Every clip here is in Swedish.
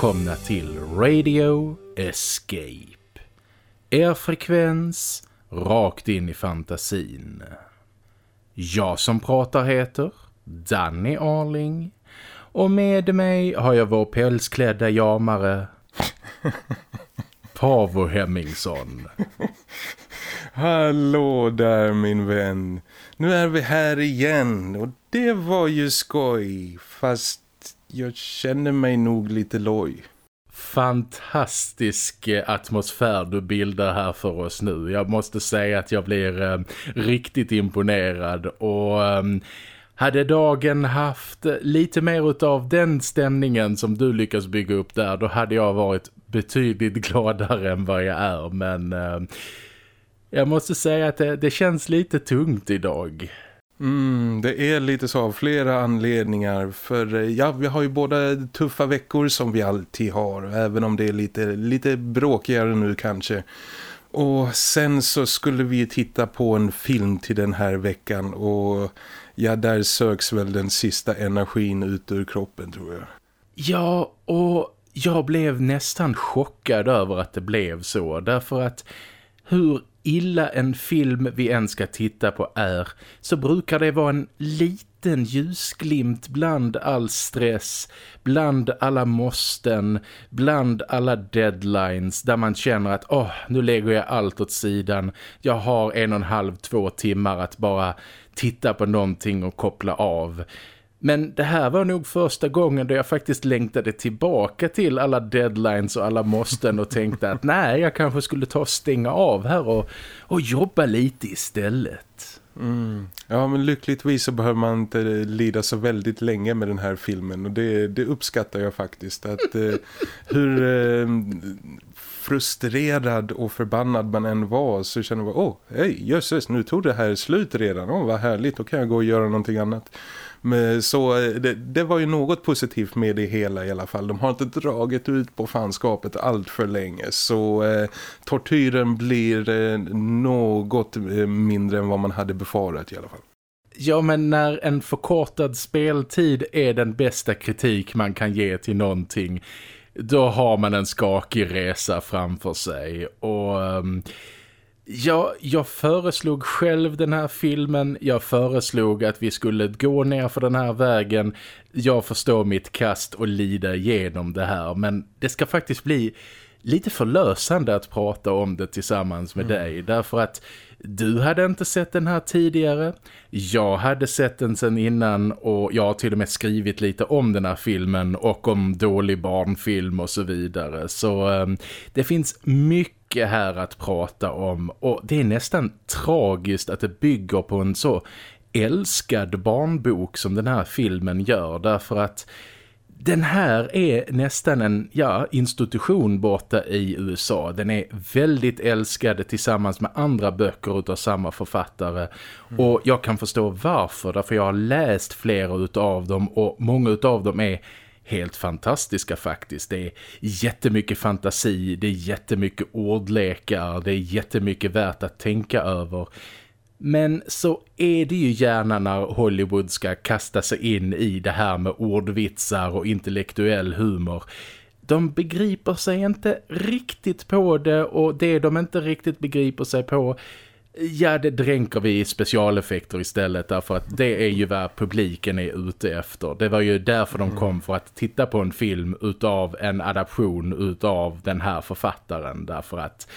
Välkomna till Radio Escape. Er frekvens rakt in i fantasin. Jag som pratar heter Danny Arling och med mig har jag vår pälsklädda jamare Pavo Hemmingsson. Hallå där min vän. Nu är vi här igen och det var ju skoj. Fast jag känner mig nog lite loj. Fantastisk eh, atmosfär du bildar här för oss nu. Jag måste säga att jag blir eh, riktigt imponerad och... Eh, hade dagen haft eh, lite mer av den stämningen som du lyckas bygga upp där då hade jag varit betydligt gladare än vad jag är. Men eh, jag måste säga att det, det, känns lite tungt idag. Mm, det är lite så av flera anledningar. För eh, ja, vi har ju båda tuffa veckor som vi alltid har. Även om det är lite, lite bråkigare nu kanske. Och sen så skulle vi titta på en film till den här veckan. Och ja, där söks väl den sista energin ut ur kroppen tror jag. Ja, och jag blev nästan chockad över att det blev så. Därför att hur illa en film vi än ska titta på är så brukar det vara en liten ljusglimt bland all stress, bland alla måsten, bland alla deadlines där man känner att åh, oh, nu lägger jag allt åt sidan. Jag har en och en halv, två timmar att bara titta på någonting och koppla av. Men det här var nog första gången då jag faktiskt längtade tillbaka till alla deadlines och alla måsten och tänkte att nej, jag kanske skulle ta och stänga av här och, och jobba lite istället. Mm. Ja, men lyckligtvis så behöver man inte lida så väldigt länge med den här filmen och det, det uppskattar jag faktiskt. Att eh, hur eh, frustrerad och förbannad man än var så känner man, åh, oh, hej, jösses, nu tog det här slut redan. Åh, oh, vad härligt, då kan jag gå och göra någonting annat. Men så eh, det, det, var ju något positivt med det hela i alla fall. De har inte dragit ut på fanskapet allt för länge. Så eh, tortyren blir eh, något eh, mindre än vad man hade befarat i alla fall. Ja, men när en förkortad speltid är den bästa kritik man kan ge till någonting då har man en skakig resa framför sig. Och... Um Ja, jag föreslog själv den här filmen. Jag föreslog att vi skulle gå ner för den här vägen. Jag förstår mitt kast och lida igenom det här. Men det ska faktiskt bli lite förlösande att prata om det tillsammans med mm. dig. Därför att du hade inte sett den här tidigare. Jag hade sett den sedan innan och jag har till och med skrivit lite om den här filmen och om dålig barnfilm och så vidare. Så um, det finns mycket här att prata om och det är nästan tragiskt att det bygger på en så älskad barnbok som den här filmen gör därför att den här är nästan en ja, institution borta i USA. Den är väldigt älskad tillsammans med andra böcker av samma författare. Mm. Och jag kan förstå varför, därför jag har läst flera av dem och många av dem är helt fantastiska faktiskt. Det är jättemycket fantasi, det är jättemycket ordlekar, det är jättemycket värt att tänka över. Men så är det ju gärna när Hollywood ska kasta sig in i det här med ordvitsar och intellektuell humor. De begriper sig inte riktigt på det och det de inte riktigt begriper sig på Ja, det dränker vi i specialeffekter istället därför att det är ju vad publiken är ute efter. Det var ju därför de kom för att titta på en film utav en adaption utav den här författaren därför att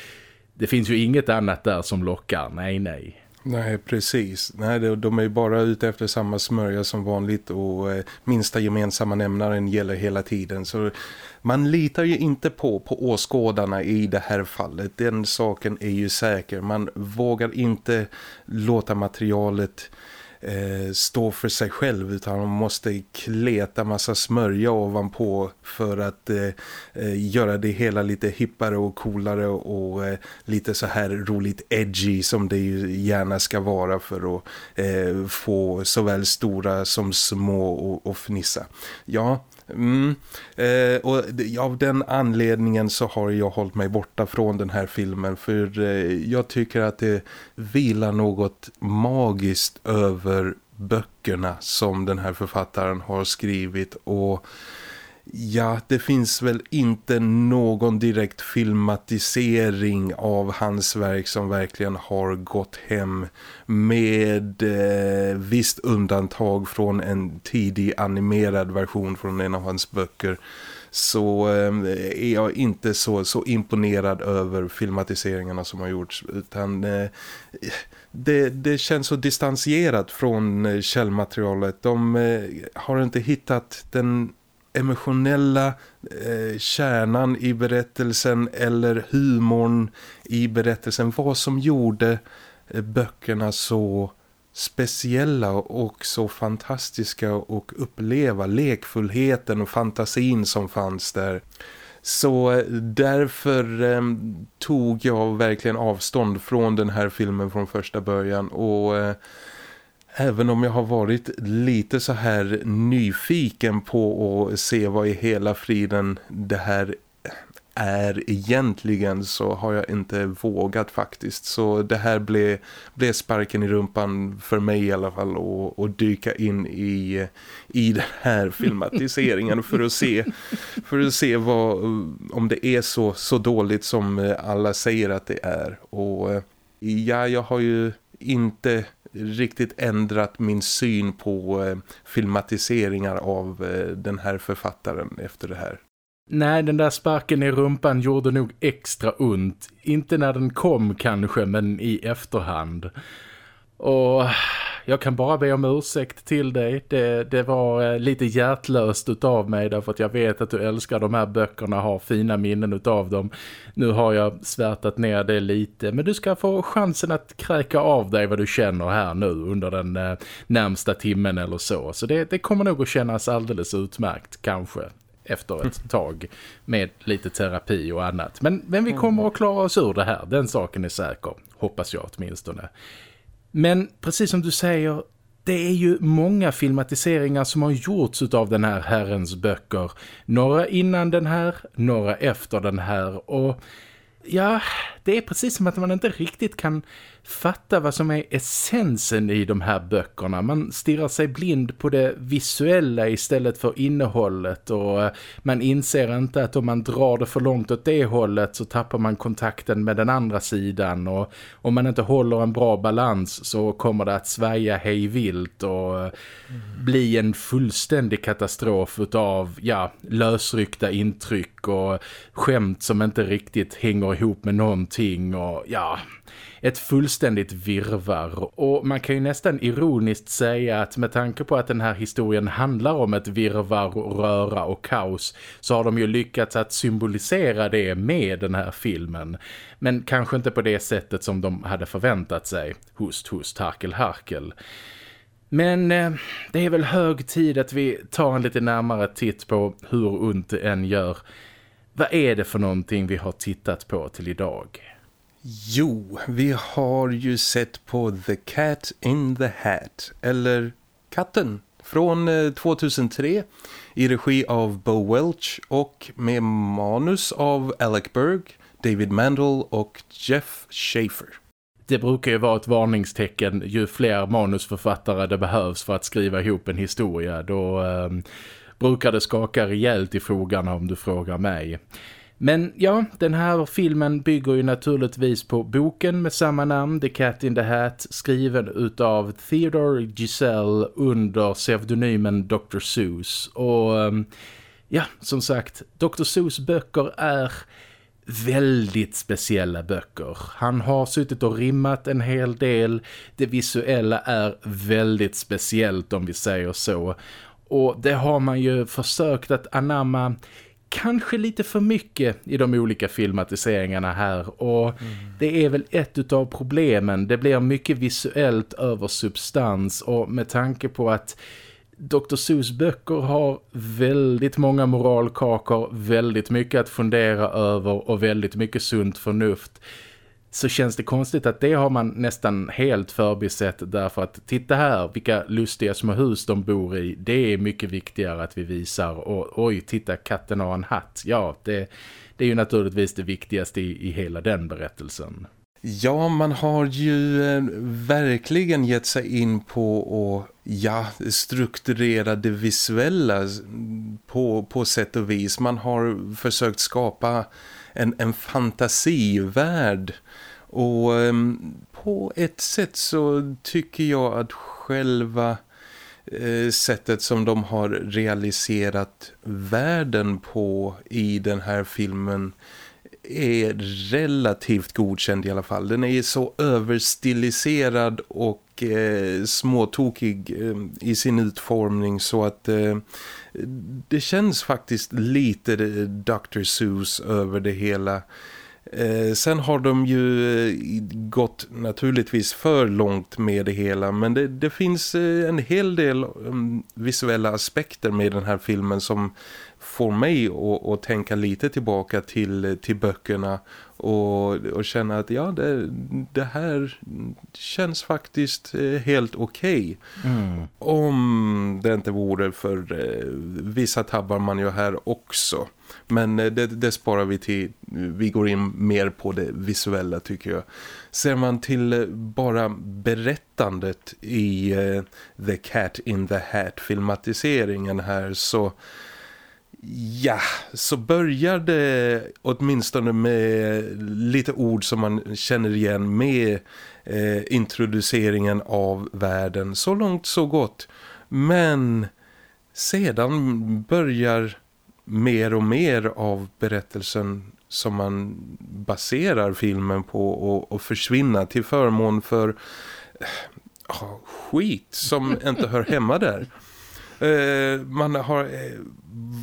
det finns ju inget annat där som lockar, nej nej. Nej, precis. Nej, de är ju bara ute efter samma smörja som vanligt och eh, minsta gemensamma nämnaren gäller hela tiden. Så man litar ju inte på, på åskådarna i det här fallet. Den saken är ju säker. Man vågar inte låta materialet eh, stå för sig själv utan man måste kleta massa smörja ovanpå för att eh, eh, göra det hela lite hippare och coolare och eh, lite så här roligt edgy som det ju gärna ska vara för att eh, få såväl stora som små och, och fnissa. Ja, Mm. Eh, och av den anledningen så har jag hållit mig borta från den här filmen för eh, jag tycker att det vilar något magiskt över böckerna som den här författaren har skrivit och Ja, det finns väl inte någon direkt filmatisering av hans verk som verkligen har gått hem med eh, visst undantag från en tidig animerad version från en av hans böcker så eh, är jag inte så, så imponerad över filmatiseringarna som har gjorts utan eh, det, det känns så distanserat från eh, källmaterialet. De eh, har inte hittat den emotionella eh, kärnan i berättelsen eller humorn i berättelsen. Vad som gjorde eh, böckerna så speciella och så fantastiska och uppleva lekfullheten och fantasin som fanns där. Så eh, därför eh, tog jag verkligen avstånd från den här filmen från första början och eh, även om jag har varit lite så här nyfiken på att se vad i hela friden det här är egentligen så har jag inte vågat faktiskt. Så det här blev, blev sparken i rumpan för mig i alla fall och, och dyka in i, i den här filmatiseringen för att se, för att se vad, om det är så, så dåligt som alla säger att det är. Och eh, ja, jag har ju inte riktigt ändrat min syn på eh, filmatiseringar av eh, den här författaren efter det här. Nej, den där sparken i rumpan gjorde nog extra ont. Inte när den kom kanske, men i efterhand. Och jag kan bara be om ursäkt till dig. Det, det var eh, lite hjärtlöst utav mig därför att jag vet att du älskar de här böckerna har fina minnen utav dem. Nu har jag svärtat ner det lite men du ska få chansen att kräka av dig vad du känner här nu under den eh, närmsta timmen eller så. Så det, det kommer nog att kännas alldeles utmärkt kanske efter ett tag med lite terapi och annat. Men, men vi kommer att klara oss ur det här, den saken är säker, hoppas jag åtminstone. Men precis som du säger, det är ju många filmatiseringar som har gjorts av den här herrens böcker. Några innan den här, några efter den här och ja, det är precis som att man inte riktigt kan fatta vad som är essensen i de här böckerna. Man stirrar sig blind på det visuella istället för innehållet och eh, man inser inte att om man drar det för långt åt det hållet så tappar man kontakten med den andra sidan och om man inte håller en bra balans så kommer det att svaja hejvilt och mm. bli en fullständig katastrof utav ja, lösryckta intryck och skämt som inte riktigt hänger ihop med någonting och ja ett fullständigt virvar och man kan ju nästan ironiskt säga att med tanke på att den här historien handlar om ett virvar, röra och kaos så har de ju lyckats att symbolisera det med den här filmen. Men kanske inte på det sättet som de hade förväntat sig. Host, host, harkel, harkel. Men eh, det är väl hög tid att vi tar en lite närmare titt på hur ont det än gör. Vad är det för någonting vi har tittat på till idag? Jo, vi har ju sett på The Cat in the Hat, eller Katten, från eh, 2003 i regi av Bo Welch och med manus av Alec Berg, David Mandel och Jeff Schaefer. Det brukar ju vara ett varningstecken ju fler manusförfattare det behövs för att skriva ihop en historia. Då eh, brukar det skaka rejält i frågan om du frågar mig. Men ja, den här filmen bygger ju naturligtvis på boken med samma namn, The Cat in the Hat, skriven utav Theodore Giselle under pseudonymen Dr. Seuss. Och ehm, ja, som sagt, Dr. Seuss böcker är väldigt speciella böcker. Han har suttit och rimmat en hel del. Det visuella är väldigt speciellt om vi säger så. Och det har man ju försökt att anamma kanske lite för mycket i de olika filmatiseringarna här och mm. det är väl ett av problemen. Det blir mycket visuellt över substans och med tanke på att Dr. Seuss böcker har väldigt många moralkakor, väldigt mycket att fundera över och väldigt mycket sunt förnuft så känns det konstigt att det har man nästan helt förbisett därför att titta här vilka lustiga små hus de bor i. Det är mycket viktigare att vi visar och oj titta katten har en hatt. Ja det, det är ju naturligtvis det viktigaste i, i hela den berättelsen. Ja, man har ju eh, verkligen gett sig in på att ja, strukturera det visuella på, på sätt och vis. Man har försökt skapa en, en fantasivärld och ehm, på ett sätt så tycker jag att själva eh, sättet som de har realiserat världen på i den här filmen är relativt godkänd i alla fall. Den är så överstiliserad och eh, småtokig eh, i sin utformning så att eh, det känns faktiskt lite eh, Dr. Seuss över det hela. Eh, sen har de ju eh, gått naturligtvis för långt med det hela men det, det finns eh, en hel del mm, visuella aspekter med den här filmen som får mig att, tänka lite tillbaka till, till böckerna och, och känna att ja, det, det här känns faktiskt eh, helt okej. Okay. Mm. Om det inte vore för eh, vissa tabbar man ju här också. Men eh, det, det, sparar vi till, vi går in mer på det visuella tycker jag. Ser man till bara berättandet i The Cat in the Hat filmatiseringen här så Ja, så börjar det åtminstone med lite ord som man känner igen med eh, introduceringen av världen. Så långt så gott. Men sedan börjar mer och mer av berättelsen som man baserar filmen på och, och försvinna till förmån för oh, skit som inte hör hemma där. Eh, man har eh,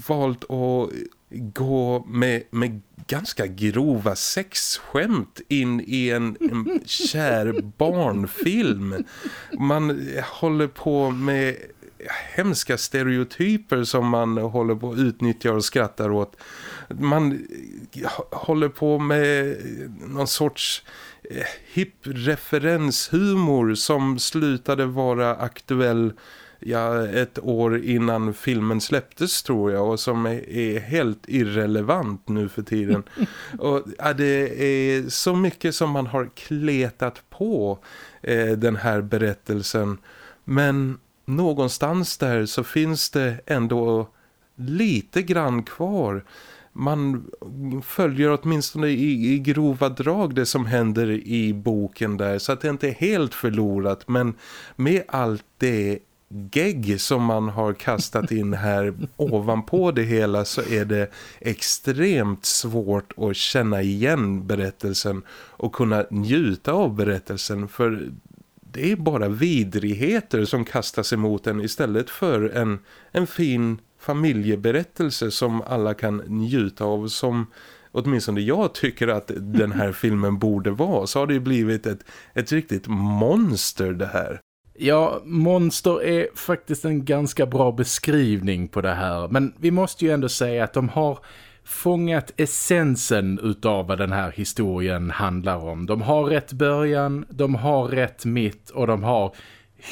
valt att gå med, med ganska grova sexskämt in i en, en kär barnfilm. Man håller på med hemska stereotyper som man håller på att utnyttja och skrattar åt. Man håller på med någon sorts eh, hipp referenshumor som slutade vara aktuell ja, ett år innan filmen släpptes tror jag och som är, är helt irrelevant nu för tiden. och ja, Det är så mycket som man har kletat på eh, den här berättelsen. Men någonstans där så finns det ändå lite grann kvar. Man följer åtminstone i, i grova drag det som händer i boken där så att det inte är helt förlorat. Men med allt det gegg som man har kastat in här. Ovanpå det hela så är det extremt svårt att känna igen berättelsen och kunna njuta av berättelsen. För det är bara vidrigheter som kastas emot en istället för en, en fin familjeberättelse som alla kan njuta av som åtminstone jag tycker att den här filmen borde vara. Så har det blivit ett, ett riktigt monster det här. Ja, monster är faktiskt en ganska bra beskrivning på det här. Men vi måste ju ändå säga att de har fångat essensen utav vad den här historien handlar om. De har rätt början, de har rätt mitt och de har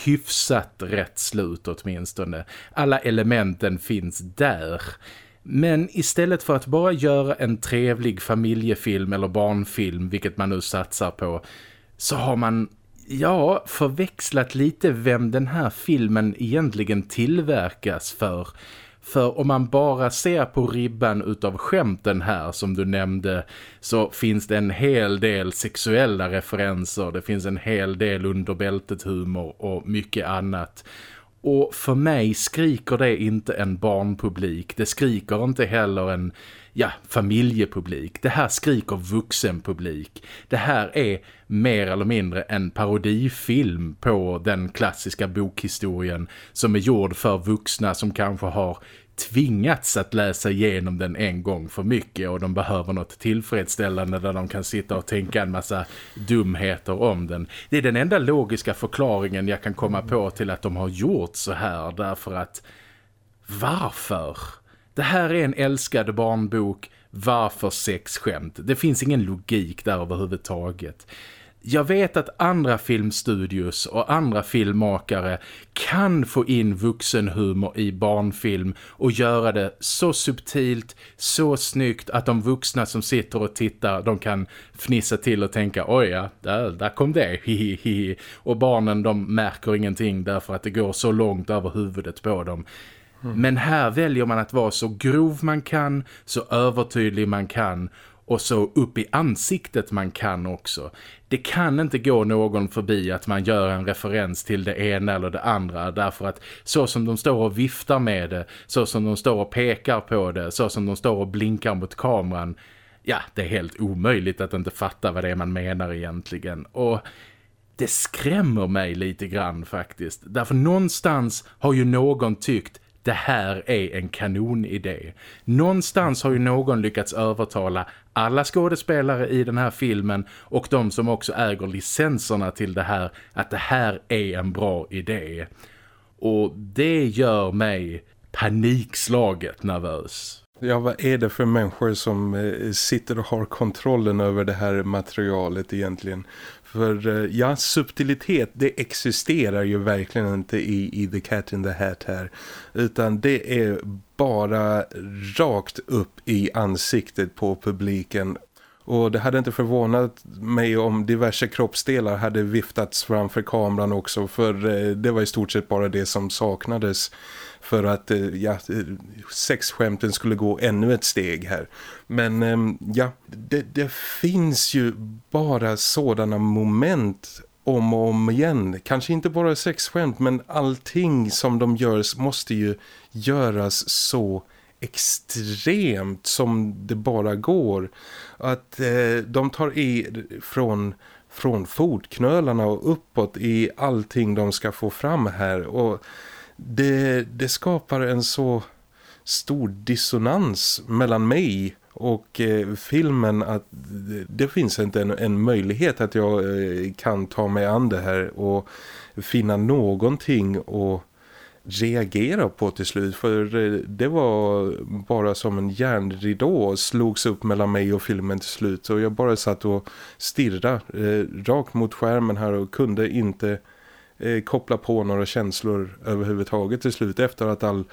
hyfsat rätt slut åtminstone. Alla elementen finns där. Men istället för att bara göra en trevlig familjefilm eller barnfilm, vilket man nu satsar på, så har man ja, förväxlat lite vem den här filmen egentligen tillverkas för. För om man bara ser på ribban utav skämten här som du nämnde så finns det en hel del sexuella referenser, det finns en hel del underbältet humor och mycket annat. Och för mig skriker det inte en barnpublik, det skriker inte heller en ja, familjepublik. Det här skriker vuxenpublik. Det här är mer eller mindre en parodifilm på den klassiska bokhistorien som är gjord för vuxna som kanske har tvingats att läsa igenom den en gång för mycket och de behöver något tillfredsställande där de kan sitta och tänka en massa dumheter om den. Det är den enda logiska förklaringen jag kan komma på till att de har gjort så här därför att varför? Det här är en älskad barnbok. Varför sexskämt? Det finns ingen logik där överhuvudtaget. Jag vet att andra filmstudios och andra filmmakare kan få in vuxenhumor i barnfilm och göra det så subtilt, så snyggt att de vuxna som sitter och tittar de kan fnissa till och tänka oj ja, där, där kom det, hihihi. Och barnen de märker ingenting därför att det går så långt över huvudet på dem. Mm. Men här väljer man att vara så grov man kan, så övertydlig man kan och så upp i ansiktet man kan också. Det kan inte gå någon förbi att man gör en referens till det ena eller det andra därför att så som de står och viftar med det, så som de står och pekar på det, så som de står och blinkar mot kameran ja, det är helt omöjligt att inte fatta vad det är man menar egentligen. Och det skrämmer mig lite grann faktiskt. Därför någonstans har ju någon tyckt det här är en kanonidé. Någonstans har ju någon lyckats övertala alla skådespelare i den här filmen och de som också äger licenserna till det här att det här är en bra idé. Och det gör mig panikslaget nervös. Ja, vad är det för människor som eh, sitter och har kontrollen över det här materialet egentligen? För eh, ja, subtilitet det existerar ju verkligen inte i, i The Cat in the Hat här. Utan det är bara rakt upp i ansiktet på publiken. Och det hade inte förvånat mig om diverse kroppsdelar hade viftats framför kameran också. För eh, det var i stort sett bara det som saknades för att eh, ja, eh, sexskämten skulle gå ännu ett steg här. Men ehm, ja, det, det finns ju bara sådana moment om och om igen. Kanske inte bara sexskämt men allting som de gör måste ju göras så extremt som det bara går. Att eh, de tar i från, från fotknölarna och uppåt i allting de ska få fram här och det, det skapar en så stor dissonans mellan mig och eh, filmen att det, finns inte en, en, möjlighet att jag eh, kan ta mig an det här och finna någonting och reagera på till slut. För eh, det var bara som en järnridå slogs upp mellan mig och filmen till slut. Och jag bara satt och stirrade eh, rakt mot skärmen här och kunde inte eh, koppla på några känslor överhuvudtaget till slut efter att all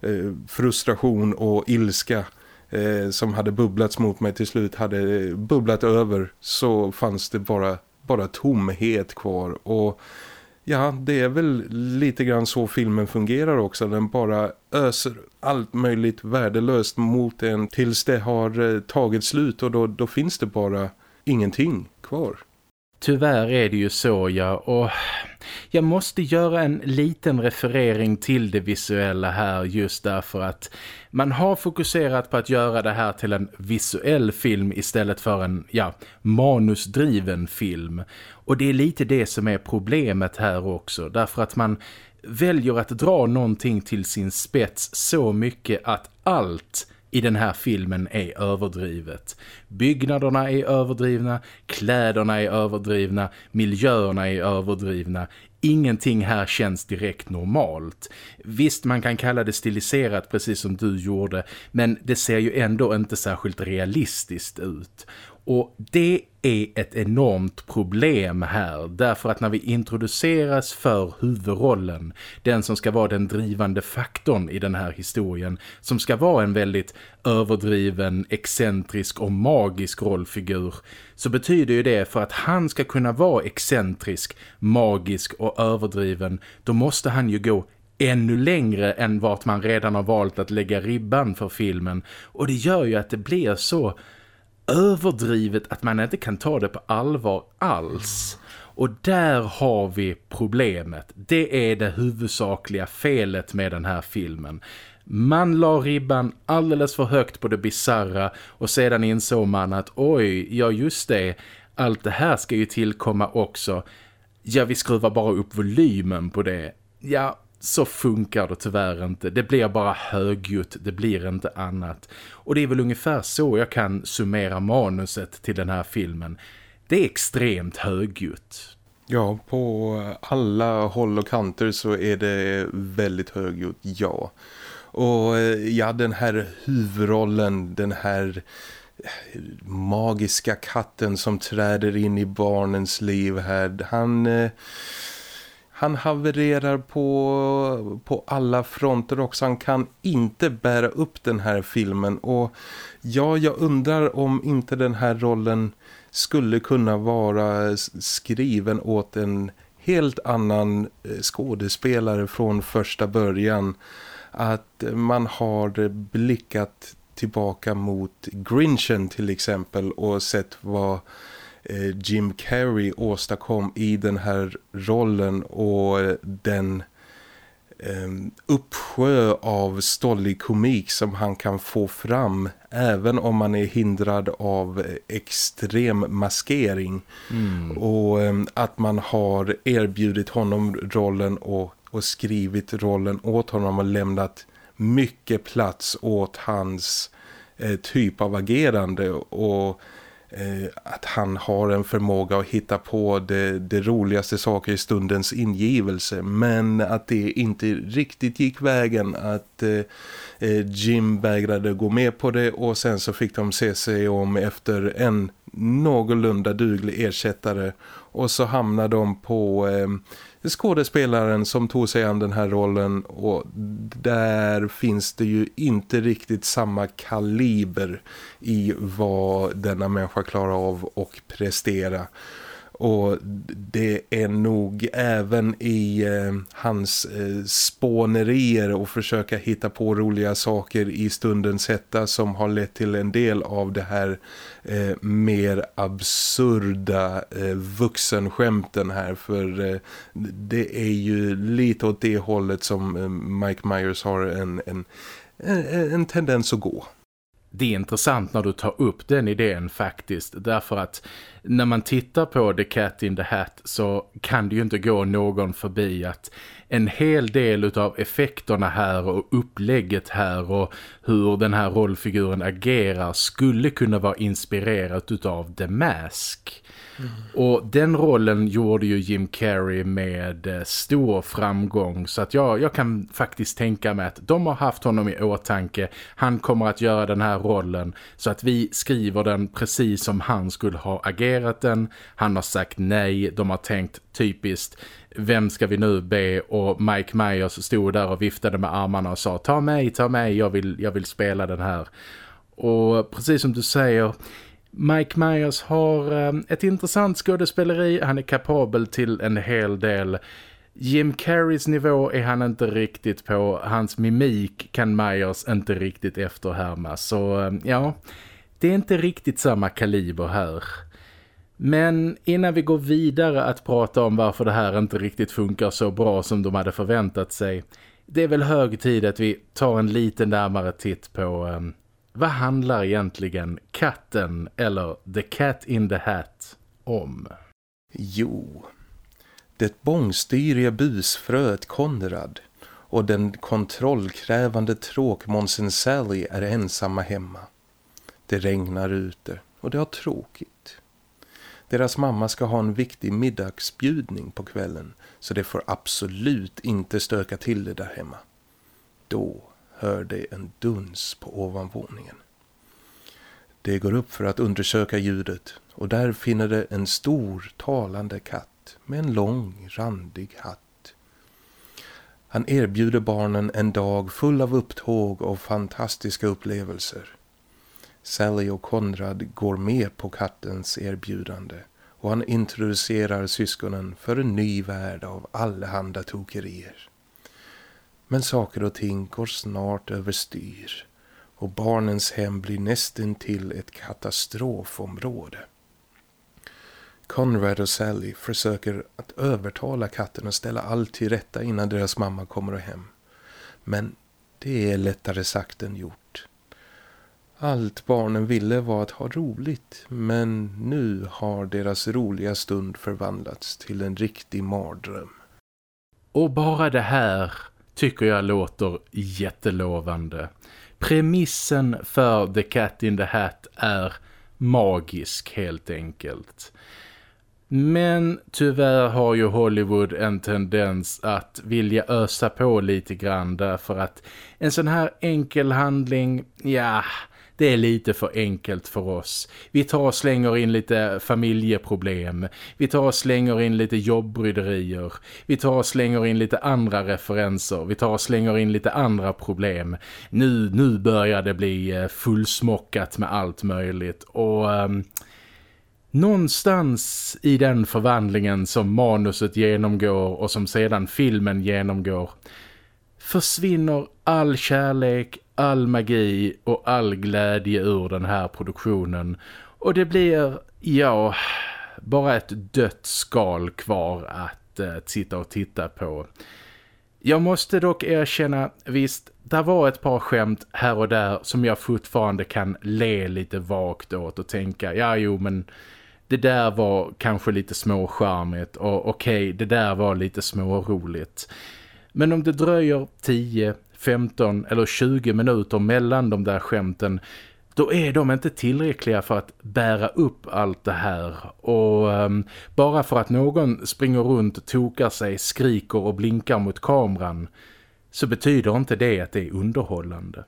eh, frustration och ilska eh, som hade bubblats mot mig till slut hade eh, bubblat över så fanns det bara, bara tomhet kvar och ja det är väl lite grann så filmen fungerar också den bara öser allt möjligt värdelöst mot en tills det har eh, tagit slut och då, då finns det bara ingenting kvar. Tyvärr är det ju så, ja. Och jag måste göra en liten referering till det visuella här just därför att man har fokuserat på att göra det här till en visuell film istället för en, ja, manusdriven film. Och det är lite det som är problemet här också. Därför att man väljer att dra någonting till sin spets så mycket att allt i den här filmen är överdrivet. Byggnaderna är överdrivna, kläderna är överdrivna, miljöerna är överdrivna. Ingenting här känns direkt normalt. Visst, man kan kalla det stiliserat precis som du gjorde, men det ser ju ändå inte särskilt realistiskt ut. Och det är ett enormt problem här därför att när vi introduceras för huvudrollen, den som ska vara den drivande faktorn i den här historien, som ska vara en väldigt överdriven, excentrisk och magisk rollfigur, så betyder ju det för att han ska kunna vara excentrisk, magisk och överdriven, då måste han ju gå ännu längre än vart man redan har valt att lägga ribban för filmen. Och det gör ju att det blir så överdrivet att man inte kan ta det på allvar alls. Och där har vi problemet. Det är det huvudsakliga felet med den här filmen. Man la ribban alldeles för högt på det bizarra och sedan insåg man att oj, ja just det, allt det här ska ju tillkomma också. Ja, vi skruvar bara upp volymen på det. Ja, så funkar det tyvärr inte. Det blir bara högljutt, det blir inte annat. Och det är väl ungefär så jag kan summera manuset till den här filmen. Det är extremt högljutt. Ja, på alla håll och kanter så är det väldigt högljutt, ja. Och eh, ja, den här huvudrollen, den här eh, magiska katten som träder in i barnens liv här, han... Eh, han havererar på, på alla fronter också. Han kan inte bära upp den här filmen. Och ja, jag undrar om inte den här rollen skulle kunna vara skriven åt en helt annan eh, skådespelare från första början. att man har blickat tillbaka mot Grinchen till exempel och sett vad Jim Carrey åstadkom i den här rollen och den eh, uppsjö av stollig komik som han kan få fram även om man är hindrad av extrem maskering mm. och eh, att man har erbjudit honom rollen och, och skrivit rollen åt honom och lämnat mycket plats åt hans eh, typ av agerande och eh, Eh, att han har en förmåga att hitta på det, det, roligaste saker i stundens ingivelse. Men att det inte riktigt gick vägen att eh, eh, Jim vägrade gå med på det. Och sen så fick de se sig om efter en någorlunda duglig ersättare. Och så hamnade de på eh, skådespelaren som tog sig an den här rollen och där finns det ju inte riktigt samma kaliber i vad denna människa klarar av och prestera. Och det är nog även i eh, hans eh, spånerier och försöka hitta på roliga saker i stundens hetta som har lett till en del av det här eh, mer absurda eh, vuxenskämten här. För eh, det är ju lite åt det hållet som eh, Mike Myers har en, en, en, en tendens att gå det är intressant när du tar upp den idén faktiskt. Därför att när man tittar på The Cat in the Hat så kan det ju inte gå någon förbi att en hel del av effekterna här och upplägget här och hur den här rollfiguren agerar skulle kunna vara inspirerat av The Mask. Mm. Och den rollen gjorde ju Jim Carrey med eh, stor framgång så att jag, jag kan faktiskt tänka mig att de har haft honom i åtanke. Han kommer att göra den här rollen så att vi skriver den precis som han skulle ha agerat den. Han har sagt nej, de har tänkt typiskt vem ska vi nu be och Mike Myers stod där och viftade med armarna och sa ta mig, ta mig, jag vill, jag vill spela den här. Och precis som du säger, Mike Myers har eh, ett intressant skådespeleri, han är kapabel till en hel del. Jim Carreys nivå är han inte riktigt på, hans mimik kan Myers inte riktigt efterhärma. Så eh, ja, det är inte riktigt samma kaliber här. Men innan vi går vidare att prata om varför det här inte riktigt funkar så bra som de hade förväntat sig. Det är väl hög tid att vi tar en lite närmare titt på um, vad handlar egentligen katten eller The Cat in the Hat om? Jo, det bångstyriga busfröet Konrad och den kontrollkrävande tråkmånsen Sally är ensamma hemma. Det regnar ute och det har tråkigt. Deras mamma ska ha en viktig middagsbjudning på kvällen så det får absolut inte stöka till det där hemma. Då hör de en duns på ovanvåningen. Det går upp för att undersöka ljudet och där finner de en stor talande katt med en lång randig hatt. Han erbjuder barnen en dag full av upptåg och fantastiska upplevelser. Sally och Konrad går med på kattens erbjudande och han introducerar syskonen för en ny värld av allehanda tokerier. Men saker och ting går snart överstyr och barnens hem blir nästan till ett katastrofområde. Conrad och Sally försöker att övertala katten att ställa allt till rätta innan deras mamma kommer hem. Men det är lättare sagt än gjort. Allt barnen ville var att ha roligt men nu har deras roliga stund förvandlats till en riktig mardröm. Och bara det här tycker jag låter jättelovande. Premissen för The Cat in the Hat är magisk helt enkelt. Men tyvärr har ju Hollywood en tendens att vilja ösa på lite grann därför att en sån här enkel handling, ja, det är lite för enkelt för oss. Vi tar och slänger in lite familjeproblem. Vi tar och slänger in lite jobbryderier. Vi tar och slänger in lite andra referenser. Vi tar och slänger in lite andra problem. Nu, nu börjar det bli eh, fullsmockat med allt möjligt. Och... Um, Någonstans i den förvandlingen som manuset genomgår och som sedan filmen genomgår försvinner all kärlek, all magi och all glädje ur den här produktionen. Och det blir, ja, bara ett dött skal kvar att eh, sitta och titta på. Jag måste dock erkänna, visst, där var ett par skämt här och där som jag fortfarande kan le lite vagt åt och tänka, ja jo men det där var kanske lite småcharmigt och okej, okay, det där var lite småroligt. Men om det dröjer 10, 15 eller 20 minuter mellan de där skämten då är de inte tillräckliga för att bära upp allt det här. Och um, bara för att någon springer runt, tokar sig, skriker och blinkar mot kameran så betyder inte det att det är underhållande.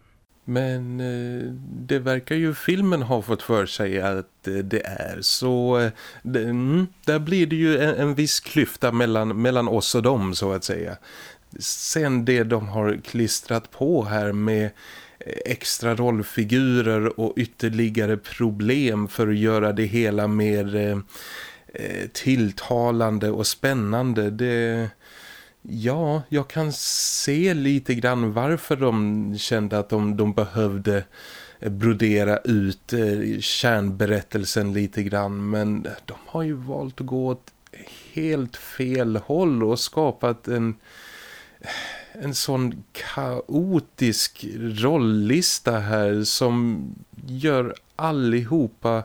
Men eh, det verkar ju filmen ha fått för sig att eh, det är. Så eh, det, mm, där blir det ju en, en viss klyfta mellan, mellan oss och dem så att säga. Sen det de har klistrat på här med extra rollfigurer och ytterligare problem för att göra det hela mer eh, eh, tilltalande och spännande. Det, ja, jag kan se lite grann varför de kände att de, de behövde brodera ut eh, kärnberättelsen lite grann. Men de har ju valt att gå åt helt fel håll och skapat en en sån kaotisk rolllista här som gör allihopa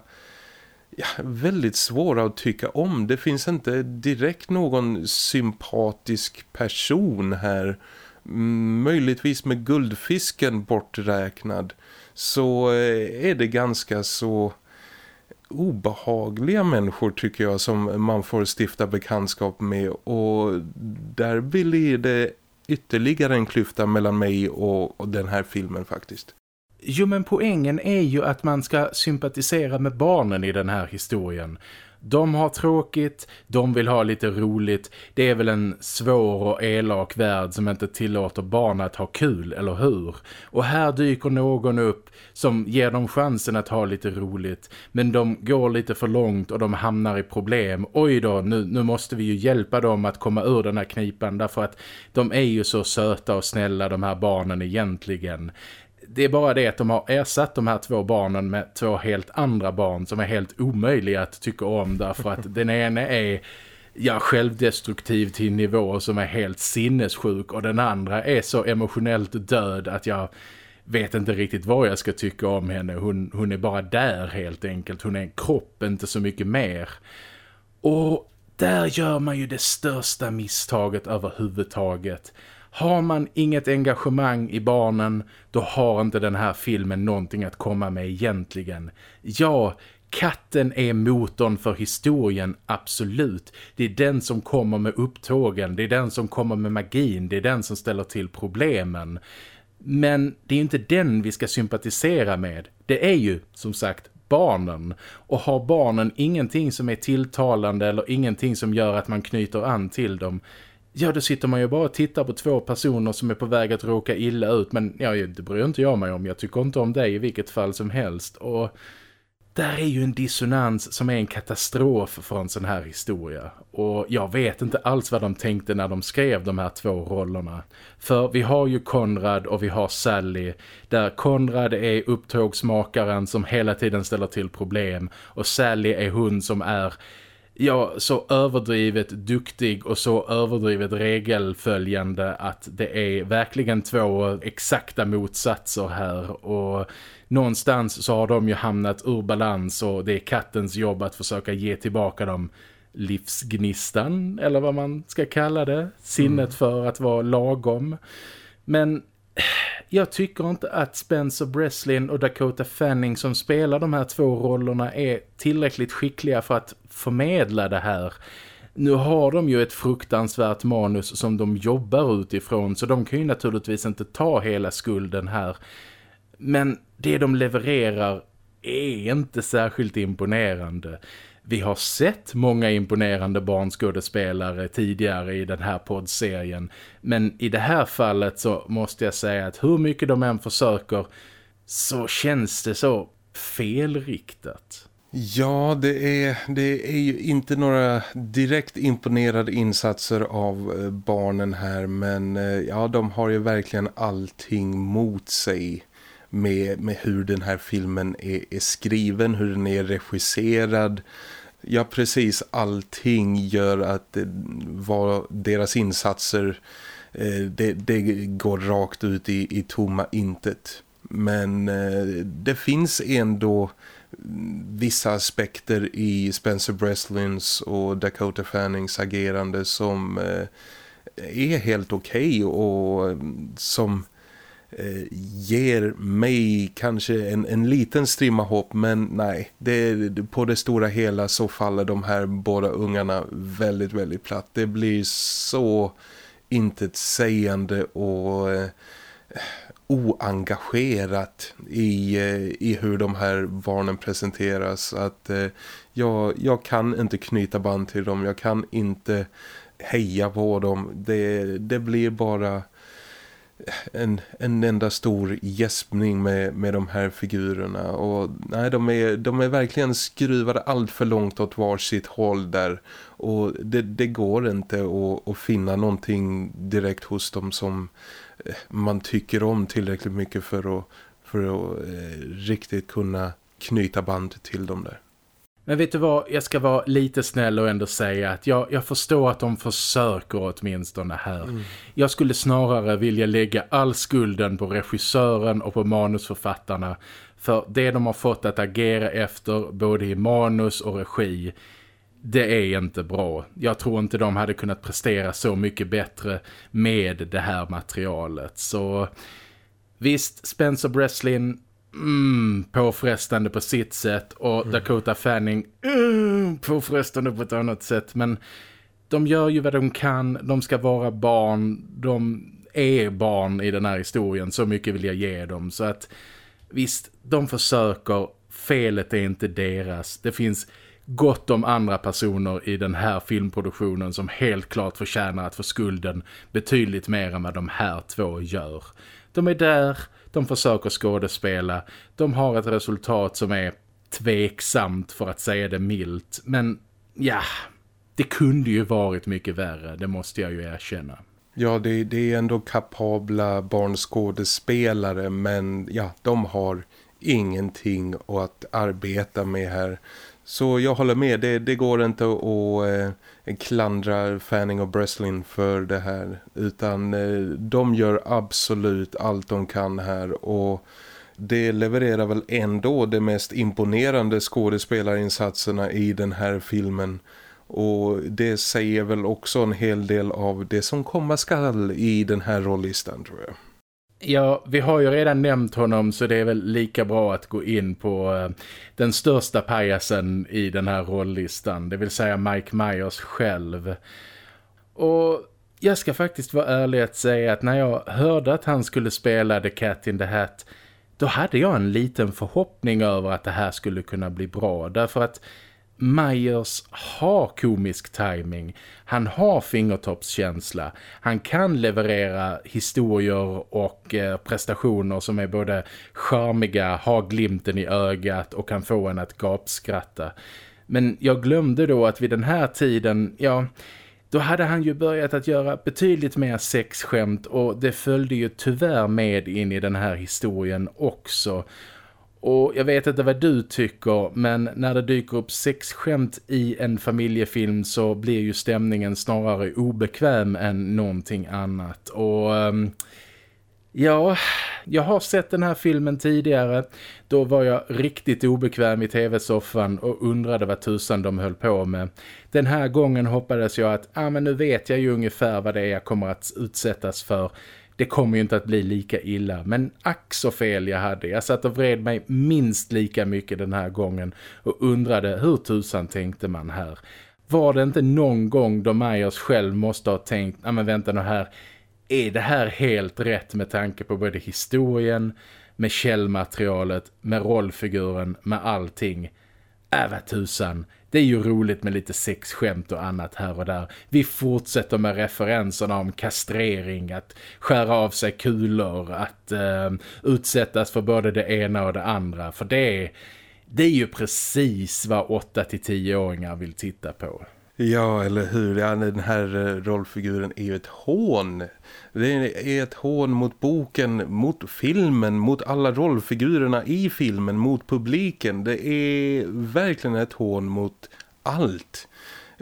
ja, väldigt svåra att tycka om. Det finns inte direkt någon sympatisk person här. Möjligtvis med guldfisken borträknad så eh, är det ganska så obehagliga människor tycker jag som man får stifta bekantskap med och där blir det ytterligare en klyfta mellan mig och, och den här filmen faktiskt. Jo men poängen är ju att man ska sympatisera med barnen i den här historien. De har tråkigt, de vill ha lite roligt. Det är väl en svår och elak värld som inte tillåter barn att ha kul, eller hur? Och här dyker någon upp som ger dem chansen att ha lite roligt. Men de går lite för långt och de hamnar i problem. Oj då, nu, nu måste vi ju hjälpa dem att komma ur den här knipan därför att de är ju så söta och snälla de här barnen egentligen det är bara det att de har ersatt de här två barnen med två helt andra barn som är helt omöjliga att tycka om därför att den ena är ja, självdestruktiv till nivå som är helt sinnessjuk och den andra är så emotionellt död att jag vet inte riktigt vad jag ska tycka om henne. Hon, hon är bara där helt enkelt. Hon är en kropp, inte så mycket mer. Och där gör man ju det största misstaget överhuvudtaget. Har man inget engagemang i barnen, då har inte den här filmen någonting att komma med egentligen. Ja, katten är motorn för historien, absolut. Det är den som kommer med upptågen, det är den som kommer med magin, det är den som ställer till problemen. Men det är inte den vi ska sympatisera med. Det är ju, som sagt, barnen. Och har barnen ingenting som är tilltalande eller ingenting som gör att man knyter an till dem, Ja, då sitter man ju bara och tittar på två personer som är på väg att råka illa ut. Men ja, det bryr inte jag mig om. Jag tycker inte om dig i vilket fall som helst. Och där är ju en dissonans som är en katastrof för en sån här historia. Och jag vet inte alls vad de tänkte när de skrev de här två rollerna. För vi har ju Konrad och vi har Sally. Där Konrad är upptågsmakaren som hela tiden ställer till problem. Och Sally är hon som är ja, så överdrivet duktig och så överdrivet regelföljande att det är verkligen två exakta motsatser här och någonstans så har de ju hamnat ur balans och det är kattens jobb att försöka ge tillbaka dem livsgnistan eller vad man ska kalla det, sinnet mm. för att vara lagom. Men jag tycker inte att Spencer Breslin och Dakota Fanning som spelar de här två rollerna är tillräckligt skickliga för att förmedla det här. Nu har de ju ett fruktansvärt manus som de jobbar utifrån så de kan ju naturligtvis inte ta hela skulden här. Men det de levererar är inte särskilt imponerande. Vi har sett många imponerande barnskådespelare tidigare i den här poddserien. Men i det här fallet så måste jag säga att hur mycket de än försöker så känns det så felriktat. Ja, det är, det är ju inte några direkt imponerade insatser av eh, barnen här men eh, ja, de har ju verkligen allting mot sig med, med hur den här filmen är, är skriven, hur den är regisserad. Ja, precis allting gör att det, vad deras insatser eh, det, det går rakt ut i, i tomma intet. Men eh, det finns ändå vissa aspekter i Spencer Breslins och Dakota Fannings agerande som är helt okej okay och som Eh, ger mig kanske en, en liten strimma hopp men nej, det, på det stora hela så faller de här båda ungarna väldigt väldigt platt. Det blir så intetsägande och eh, oengagerat i, eh, i hur de här barnen presenteras. Att eh, jag, jag kan inte knyta band till dem, jag kan inte heja på dem. Det, det blir bara en, en enda stor gäspning med, med de här figurerna och nej, de är, de är verkligen skruvade allt för långt åt varsitt håll där och det, det går inte att, att finna någonting direkt hos dem som eh, man tycker om tillräckligt mycket för att, för att eh, riktigt kunna knyta band till dem där. Men vet du vad, jag ska vara lite snäll och ändå säga att jag, jag förstår att de försöker åtminstone här. Mm. Jag skulle snarare vilja lägga all skulden på regissören och på manusförfattarna. För det de har fått att agera efter både i manus och regi det är inte bra. Jag tror inte de hade kunnat prestera så mycket bättre med det här materialet. Så visst, Spencer Breslin mm, påfrestande på sitt sätt och mm. Dakota Fanning mm, påfrestande på ett annat sätt. Men de gör ju vad de kan. De ska vara barn. De är barn i den här historien. Så mycket vill jag ge dem. Så att visst, de försöker. Felet är inte deras. Det finns gott om andra personer i den här filmproduktionen som helt klart förtjänar att få skulden betydligt mer än vad de här två gör. De är där, de försöker skådespela, de har ett resultat som är tveksamt för att säga det milt. Men ja, det kunde ju varit mycket värre, det måste jag ju erkänna. Ja, det, det är ändå kapabla barnskådespelare men ja, de har ingenting att arbeta med här. Så jag håller med, det, det går inte att eh, klandrar Fanning och Breslin för det här. Utan eh, de gör absolut allt de kan här och det levererar väl ändå de mest imponerande skådespelarinsatserna i den här filmen. Och det säger väl också en hel del av det som komma skall i den här rollistan tror jag. Ja, vi har ju redan nämnt honom så det är väl lika bra att gå in på eh, den största pajasen i den här rolllistan. Det vill säga Mike Myers själv. Och jag ska faktiskt vara ärlig att säga att när jag hörde att han skulle spela The Cat in the Hat då hade jag en liten förhoppning över att det här skulle kunna bli bra. Därför att Myers har komisk timing. Han har fingertoppskänsla. Han kan leverera historier och eh, prestationer som är både charmiga, har glimten i ögat och kan få en att gapskratta. Men jag glömde då att vid den här tiden, ja, då hade han ju börjat att göra betydligt mer sexskämt och det följde ju tyvärr med in i den här historien också. Och jag vet inte vad du tycker men när det dyker upp sexskämt i en familjefilm så blir ju stämningen snarare obekväm än någonting annat. Och ehm, ja, jag har sett den här filmen tidigare. Då var jag riktigt obekväm i tv-soffan och undrade vad tusan de höll på med. Den här gången hoppades jag att ah, men nu vet jag ju ungefär vad det är jag kommer att utsättas för det kommer ju inte att bli lika illa. Men ack så fel jag hade. Jag satt och vred mig minst lika mycket den här gången och undrade hur tusan tänkte man här. Var det inte någon gång då Myers själv måste ha tänkt, ja men vänta nu här, är det här helt rätt med tanke på både historien, med källmaterialet, med rollfiguren, med allting? Äh vad tusan, det är ju roligt med lite sexskämt och annat här och där. Vi fortsätter med referenserna om kastrering, att skära av sig kulor, att eh, utsättas för både det ena och det andra. För det är, Det är ju precis vad 8-10-åringar vill titta på. Ja, eller hur? Ja, den här eh, rollfiguren är ju ett hån. Det är ett hån mot boken, mot filmen, mot alla rollfigurerna i filmen, mot publiken. Det är verkligen ett hån mot allt.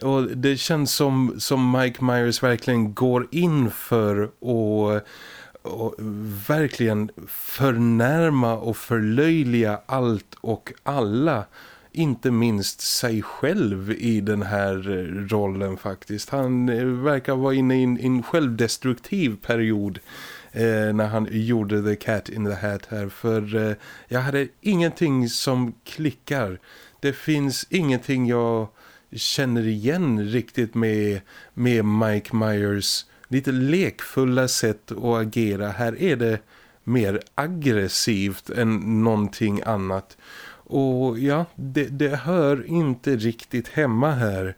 Och det känns som, som Mike Myers verkligen går in för och, och verkligen förnärma och förlöjliga allt och alla inte minst sig själv i den här eh, rollen faktiskt. Han eh, verkar vara inne i en, en självdestruktiv period eh, när han gjorde The Cat in the Hat här. För eh, jag hade ingenting som klickar. Det finns ingenting jag känner igen riktigt med, med Mike Myers lite lekfulla sätt att agera. Här är det mer aggressivt än någonting annat. Och ja, det, det hör inte riktigt hemma här.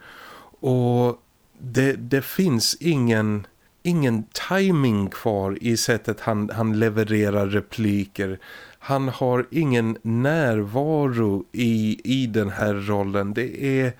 Och det, det finns ingen, ingen timing kvar i sättet han, han levererar repliker. Han har ingen närvaro i, i den här rollen. Det är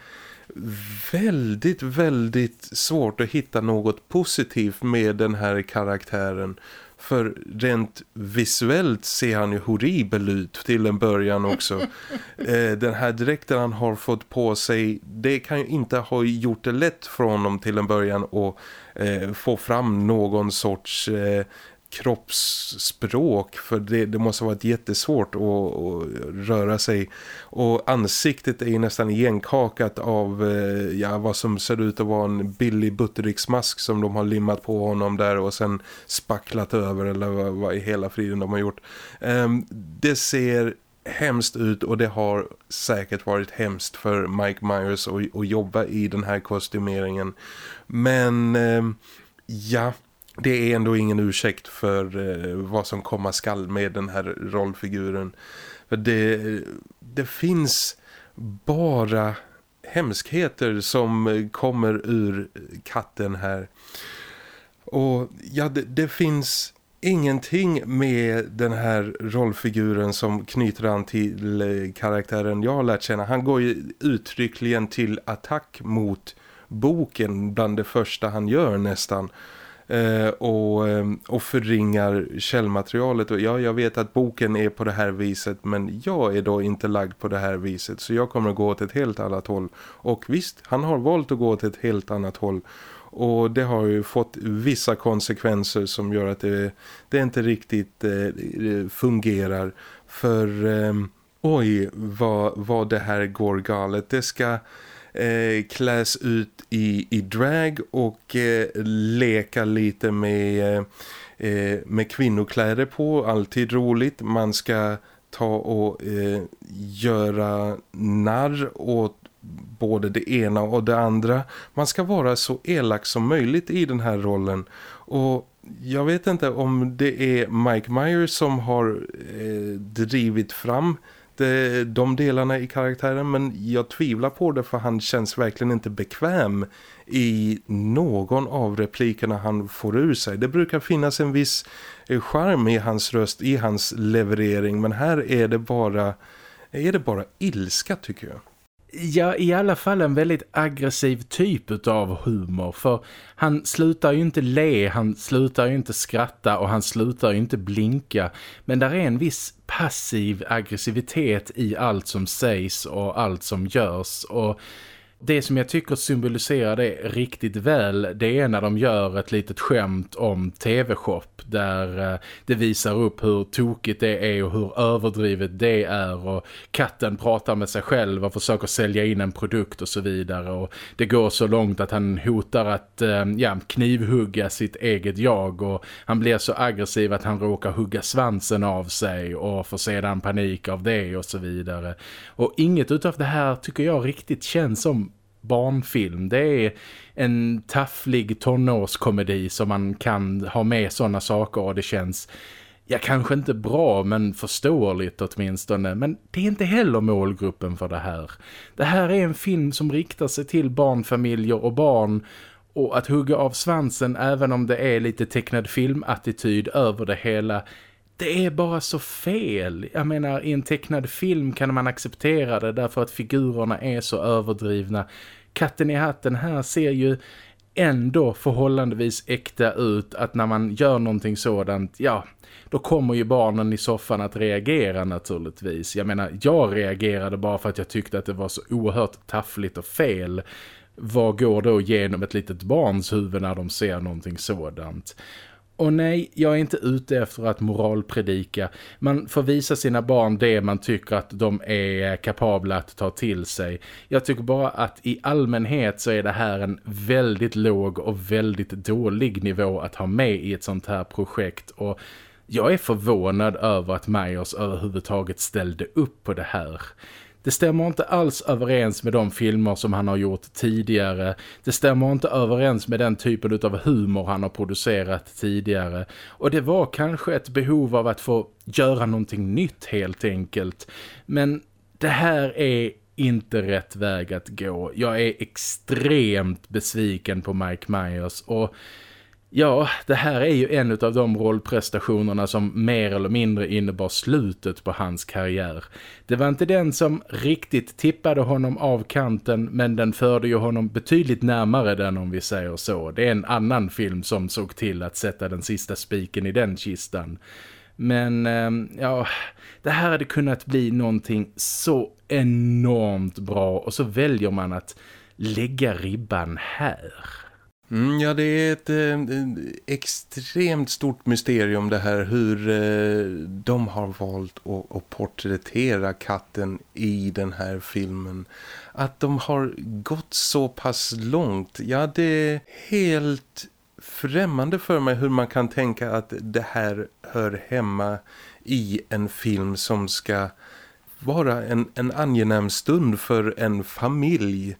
väldigt, väldigt svårt att hitta något positivt med den här karaktären. För rent visuellt ser han ju horribel ut till en början också. eh, den här dräkten han har fått på sig, det kan ju inte ha gjort det lätt för honom till en början att eh, få fram någon sorts eh, kroppsspråk för det, det måste ha varit jättesvårt att, att, röra sig och ansiktet är ju nästan igenkakat av eh, ja, vad som ser ut att vara en billig buttericksmask som de har limmat på honom där och sen spacklat över eller vad, vad i hela friden de har gjort. Um, det ser hemskt ut och det har säkert varit hemskt för Mike Myers att, att jobba i den här kostymeringen. Men um, ja, det är ändå ingen ursäkt för eh, vad som komma skall med den här rollfiguren. För det, det finns bara hemskheter som eh, kommer ur katten här. Och ja, det, det finns ingenting med den här rollfiguren som knyter an till eh, karaktären jag har lärt känna. Han går ju uttryckligen till attack mot boken bland det första han gör nästan Eh, och, ehm, och förringar källmaterialet. Och ja, jag vet att boken är på det här viset men jag är då inte lagd på det här viset så jag kommer att gå åt ett helt annat håll. Och visst, han har valt att gå åt ett helt annat håll och det har ju fått vissa konsekvenser som gör att det, det inte riktigt eh, fungerar. För eh, oj vad, vad det här går galet. Det ska eh, kläs ut i, i drag och eh, leka lite med, eh, eh, med kvinnokläder på. Alltid roligt. Man ska ta och eh, göra narr åt både det ena och det andra. Man ska vara så elak som möjligt i den här rollen. Och jag vet inte om det är Mike Myers som har eh, drivit fram de delarna i karaktären men jag tvivlar på det för han känns verkligen inte bekväm i någon av replikerna han får ur sig. Det brukar finnas en viss eh, charm i hans röst, i hans leverering men här är det bara, är det bara ilska tycker jag. Ja, i alla fall en väldigt aggressiv typ av humor. För han slutar ju inte le, han slutar ju inte skratta och han slutar ju inte blinka. Men där är en viss passiv aggressivitet i allt som sägs och allt som görs. Och det som jag tycker symboliserar det riktigt väl det är när de gör ett litet skämt om tv-shop där eh, det visar upp hur tokigt det är och hur överdrivet det är och katten pratar med sig själv och försöker sälja in en produkt och så vidare och det går så långt att han hotar att eh, ja, knivhugga sitt eget jag och han blir så aggressiv att han råkar hugga svansen av sig och får sedan panik av det och så vidare. Och inget utav det här tycker jag riktigt känns som barnfilm. Det är en tafflig tonårskomedi som man kan ha med sådana saker och det känns ja kanske inte bra men förståeligt åtminstone. Men det är inte heller målgruppen för det här. Det här är en film som riktar sig till barnfamiljer och barn och att hugga av svansen även om det är lite tecknad filmattityd över det hela det är bara så fel. Jag menar, i en tecknad film kan man acceptera det därför att figurerna är så överdrivna. Katten i hatten här ser ju ändå förhållandevis äkta ut att när man gör någonting sådant, ja, då kommer ju barnen i soffan att reagera naturligtvis. Jag menar, jag reagerade bara för att jag tyckte att det var så oerhört taffligt och fel. Vad går då genom ett litet barns huvud när de ser någonting sådant? Och nej, jag är inte ute efter att moralpredika. Man får visa sina barn det man tycker att de är kapabla att ta till sig. Jag tycker bara att i allmänhet så är det här en väldigt låg och väldigt dålig nivå att ha med i ett sånt här projekt. Och jag är förvånad över att Myers överhuvudtaget ställde upp på det här. Det stämmer inte alls överens med de filmer som han har gjort tidigare. Det stämmer inte överens med den typen av humor han har producerat tidigare. Och det var kanske ett behov av att få göra någonting nytt helt enkelt. Men det här är inte rätt väg att gå. Jag är extremt besviken på Mike Myers och Ja, det här är ju en av de rollprestationerna som mer eller mindre innebar slutet på hans karriär. Det var inte den som riktigt tippade honom av kanten men den förde ju honom betydligt närmare den om vi säger så. Det är en annan film som såg till att sätta den sista spiken i den kistan. Men ehm, ja, det här hade kunnat bli någonting så enormt bra och så väljer man att lägga ribban här. Mm, ja, det är ett eh, extremt stort mysterium det här hur eh, de har valt att, att porträttera katten i den här filmen. Att de har gått så pass långt, ja det är helt främmande för mig hur man kan tänka att det här hör hemma i en film som ska vara en, en angenäm stund för en familj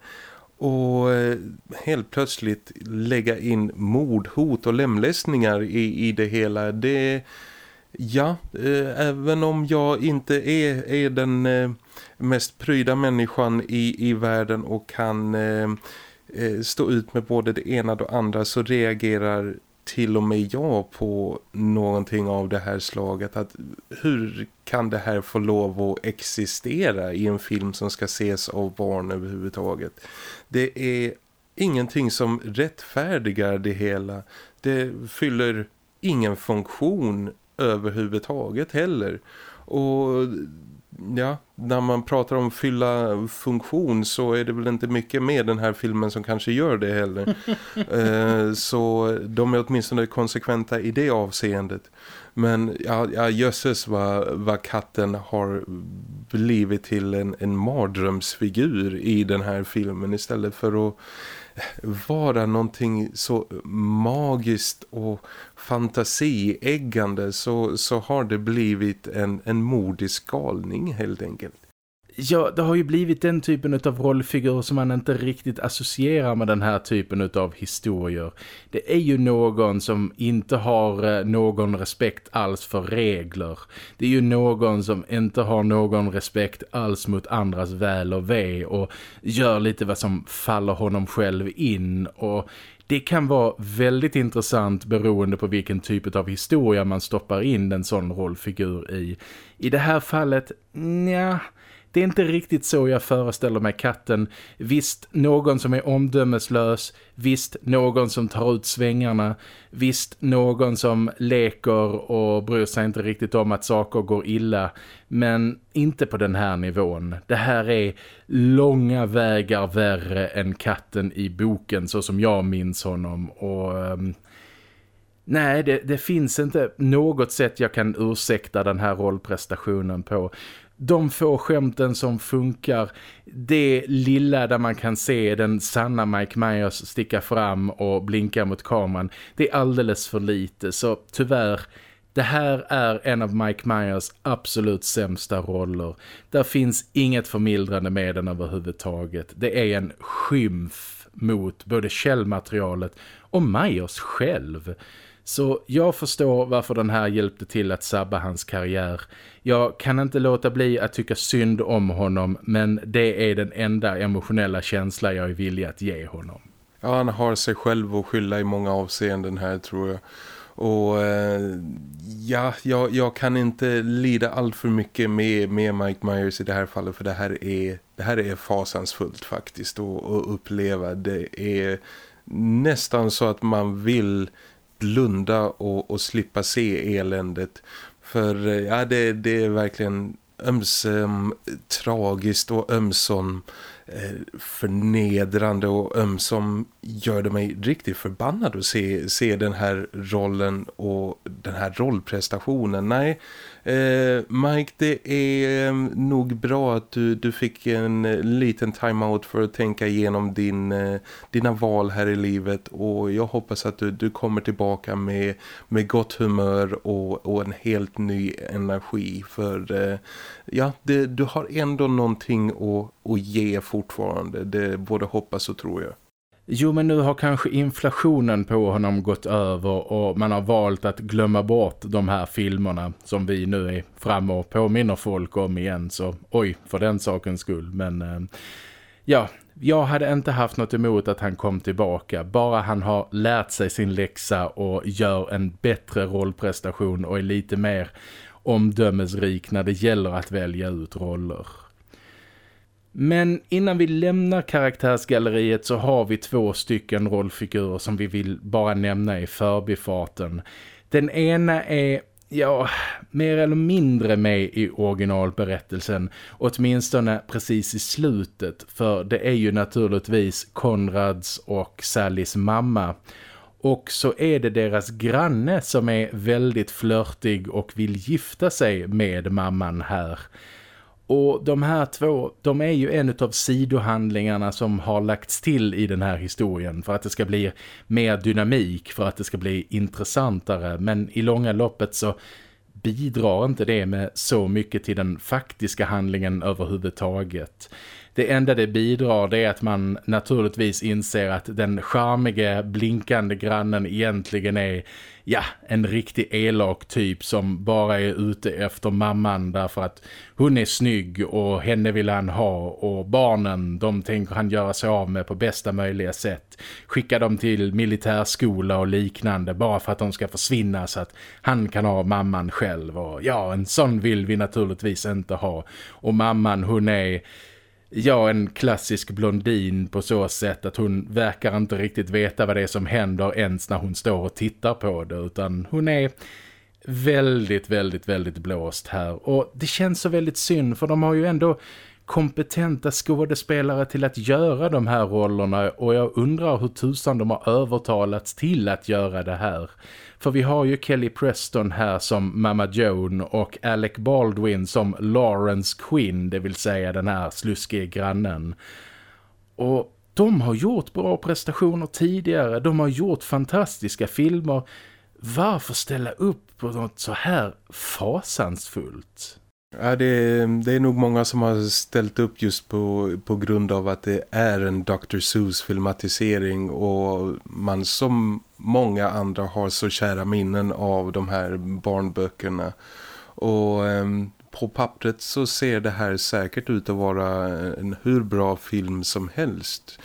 och eh, helt plötsligt lägga in mordhot och lämlästningar i, i det hela. Det, ja, eh, även om jag inte är, är den eh, mest pryda människan i, i världen och kan eh, eh stå ut med både det ena och det andra så reagerar till och med jag på någonting av det här slaget. Att hur kan det här få lov att existera i en film som ska ses av barn överhuvudtaget? Det är ingenting som rättfärdigar det hela. Det fyller ingen funktion överhuvudtaget heller. Och ja, när man pratar om fylla funktion så är det väl inte mycket med den här filmen som kanske gör det heller. eh, så de är åtminstone konsekventa i det avseendet. Men ja, ja jösses vad, vad katten har blivit till en, en mardrömsfigur i den här filmen istället för att vara någonting så magiskt och fantasieggande så, så har det blivit en, en modisk galning helt enkelt. Ja, det har ju blivit den typen av rollfigurer som man inte riktigt associerar med den här typen av historier. Det är ju någon som inte har eh, någon respekt alls för regler. Det är ju någon som inte har någon respekt alls mot andras väl och ve och gör lite vad som faller honom själv in och det kan vara väldigt intressant beroende på vilken typ av historia man stoppar in en sån rollfigur i. I det här fallet, nja det är inte riktigt så jag föreställer mig katten. Visst, någon som är omdömeslös. Visst, någon som tar ut svängarna. Visst, någon som leker och bryr sig inte riktigt om att saker går illa. Men inte på den här nivån. Det här är långa vägar värre än katten i boken så som jag minns honom. Och... Um... Nej, det, det, finns inte något sätt jag kan ursäkta den här rollprestationen på de få skämten som funkar, det lilla där man kan se den sanna Mike Myers sticka fram och blinka mot kameran, det är alldeles för lite. Så tyvärr, det här är en av Mike Myers absolut sämsta roller. Där finns inget förmildrande med den överhuvudtaget. Det är en skymf mot både källmaterialet och Myers själv. Så jag förstår varför den här hjälpte till att sabba hans karriär. Jag kan inte låta bli att tycka synd om honom men det är den enda emotionella känsla jag är villig att ge honom. Ja, han har sig själv att skylla i många avseenden här tror jag. Och eh, ja, jag, jag, kan inte lida allt för mycket med, med Mike Myers i det här fallet för det här är, det här är fasansfullt faktiskt att, att uppleva. Det är nästan så att man vill blunda och, och slippa se eländet. För eh, ja, det, det är verkligen ömsom eh, tragiskt och ömsom eh, förnedrande och ömsom gör det mig riktigt förbannad att se, se den här rollen och den här rollprestationen. Nej, Eh, Mike, det är ehm, nog bra att du, du fick en eh, liten timeout för att tänka igenom din, eh, dina val här i livet. Och jag hoppas att du, du kommer tillbaka med, med gott humör och, och en helt ny energi. För eh, ja, det, du har ändå någonting att, att ge fortfarande, det både hoppas och tror jag. Jo men nu har kanske inflationen på honom gått över och man har valt att glömma bort de här filmerna som vi nu är framme och påminner folk om igen. Så oj, för den sakens skull. Men eh, ja, jag hade inte haft något emot att han kom tillbaka. Bara han har lärt sig sin läxa och gör en bättre rollprestation och är lite mer omdömesrik när det gäller att välja ut roller. Men innan vi lämnar karaktärsgalleriet så har vi två stycken rollfigurer som vi vill bara nämna i förbifarten. Den ena är ja, mer eller mindre med i originalberättelsen. Åtminstone precis i slutet. För det är ju naturligtvis Konrads och Sallys mamma. Och så är det deras granne som är väldigt flörtig och vill gifta sig med mamman här. Och de här två, de är ju en av sidohandlingarna som har lagts till i den här historien för att det ska bli mer dynamik, för att det ska bli intressantare. Men i långa loppet så bidrar inte det med så mycket till den faktiska handlingen överhuvudtaget. Det enda det bidrar det är att man naturligtvis inser att den charmige, blinkande grannen egentligen är ja, en riktig elak typ som bara är ute efter mamman därför att hon är snygg och henne vill han ha och barnen, de tänker han göra sig av med på bästa möjliga sätt. Skicka dem till militärskola och liknande bara för att de ska försvinna så att han kan ha mamman själv och ja, en sån vill vi naturligtvis inte ha. Och mamman, hon är ja, en klassisk blondin på så sätt att hon verkar inte riktigt veta vad det är som händer ens när hon står och tittar på det utan hon är väldigt, väldigt, väldigt blåst här. Och det känns så väldigt synd för de har ju ändå kompetenta skådespelare till att göra de här rollerna och jag undrar hur tusan de har övertalats till att göra det här. För vi har ju Kelly Preston här som Mama Joan och Alec Baldwin som Lawrence Quinn, det vill säga den här sluskige grannen. Och de har gjort bra prestationer tidigare, de har gjort fantastiska filmer. Varför ställa upp på något så här fasansfullt? Ja, det, det är nog många som har ställt upp just på, på grund av att det är en Dr. Seuss filmatisering och man som många andra har så kära minnen av de här barnböckerna. Och eh, på pappret så ser det här säkert ut att vara en hur bra film som helst.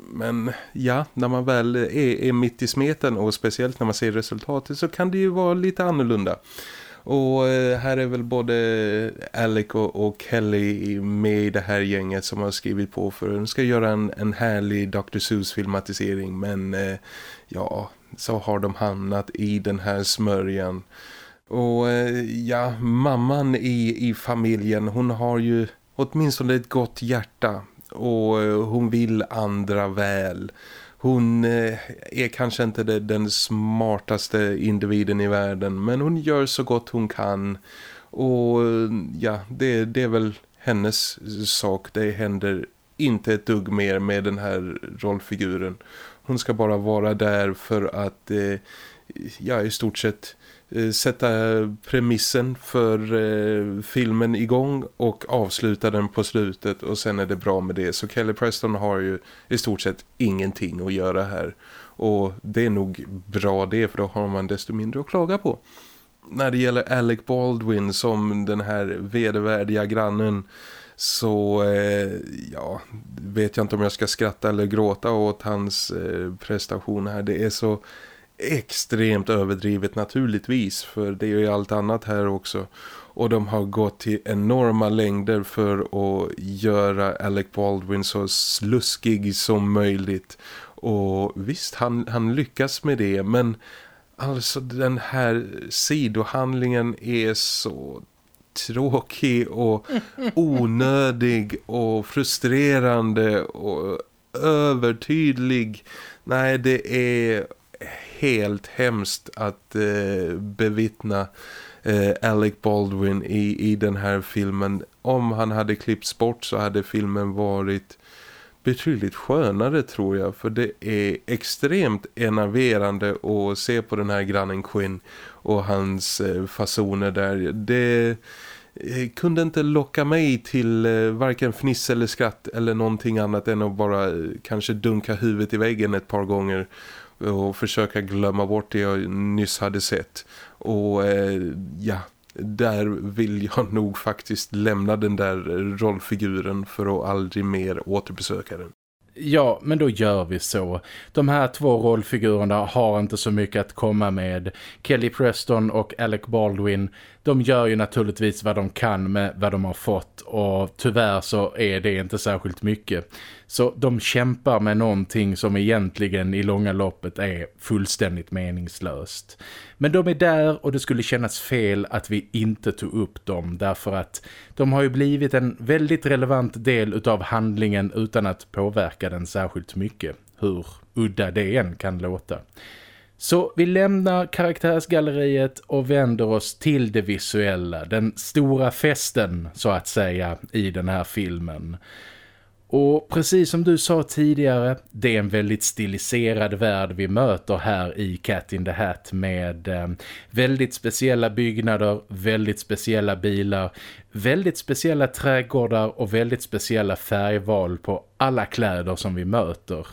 Men ja, när man väl är, är mitt i smeten och speciellt när man ser resultatet så kan det ju vara lite annorlunda. Och eh, här är väl både Alec och, och, Kelly med i det här gänget som har skrivit på för de ska göra en, en härlig Dr. Seuss filmatisering men eh, ja, så har de hamnat i den här smörjan. Och eh, ja, mamman i, i familjen hon har ju åtminstone ett gott hjärta och eh, hon vill andra väl hon eh, är kanske inte den smartaste individen i världen men hon gör så gott hon kan och ja, det, det är väl hennes sak. Det händer inte ett dugg mer med den här rollfiguren. Hon ska bara vara där för att eh, ja, i stort sett Eh, Eh, sätta premissen för eh, filmen igång och avsluta den på slutet och sen är det bra med det. Så Kelly Preston har ju i stort sett ingenting att göra här. Och det är nog bra det för då har man desto mindre att klaga på. När det gäller Alec Baldwin som den här vedervärdiga grannen så eh, ja, vet jag inte om jag ska skratta eller gråta åt hans eh, prestation här. Det är så extremt överdrivet naturligtvis för det är ju allt annat här också och de har gått till enorma längder för att göra Alec Baldwin så sluskig som möjligt och visst han, han lyckas med det men alltså den här sidohandlingen är så tråkig och onödig och frustrerande och övertydlig. Nej, det är helt hemskt att eh, bevittna eh, Alec Baldwin i, i den här filmen. Om han hade klippts bort så hade filmen varit betydligt skönare tror jag. För det är extremt enerverande att se på den här grannen Quinn och hans eh, fasoner där. Det eh, kunde inte locka mig till eh, varken fniss eller skratt eller någonting annat än att bara eh, kanske dunka huvudet i väggen ett par gånger och försöka glömma bort det jag nyss hade sett. Och eh, ja, där vill jag nog faktiskt lämna den där rollfiguren för att aldrig mer återbesöka den. Ja, men då gör vi så. De här två rollfigurerna har inte så mycket att komma med. Kelly Preston och Alec Baldwin, de gör ju naturligtvis vad de kan med vad de har fått och tyvärr så är det inte särskilt mycket. Så de kämpar med någonting som egentligen i långa loppet är fullständigt meningslöst. Men de är där och det skulle kännas fel att vi inte tog upp dem därför att de har ju blivit en väldigt relevant del utav handlingen utan att påverka den särskilt mycket. Hur udda det än kan låta. Så vi lämnar karaktärsgalleriet och vänder oss till det visuella, den stora festen så att säga i den här filmen. Och precis som du sa tidigare, det är en väldigt stiliserad värld vi möter här i Cat in the Hat med eh, väldigt speciella byggnader, väldigt speciella bilar, väldigt speciella trädgårdar och väldigt speciella färgval på alla kläder som vi möter.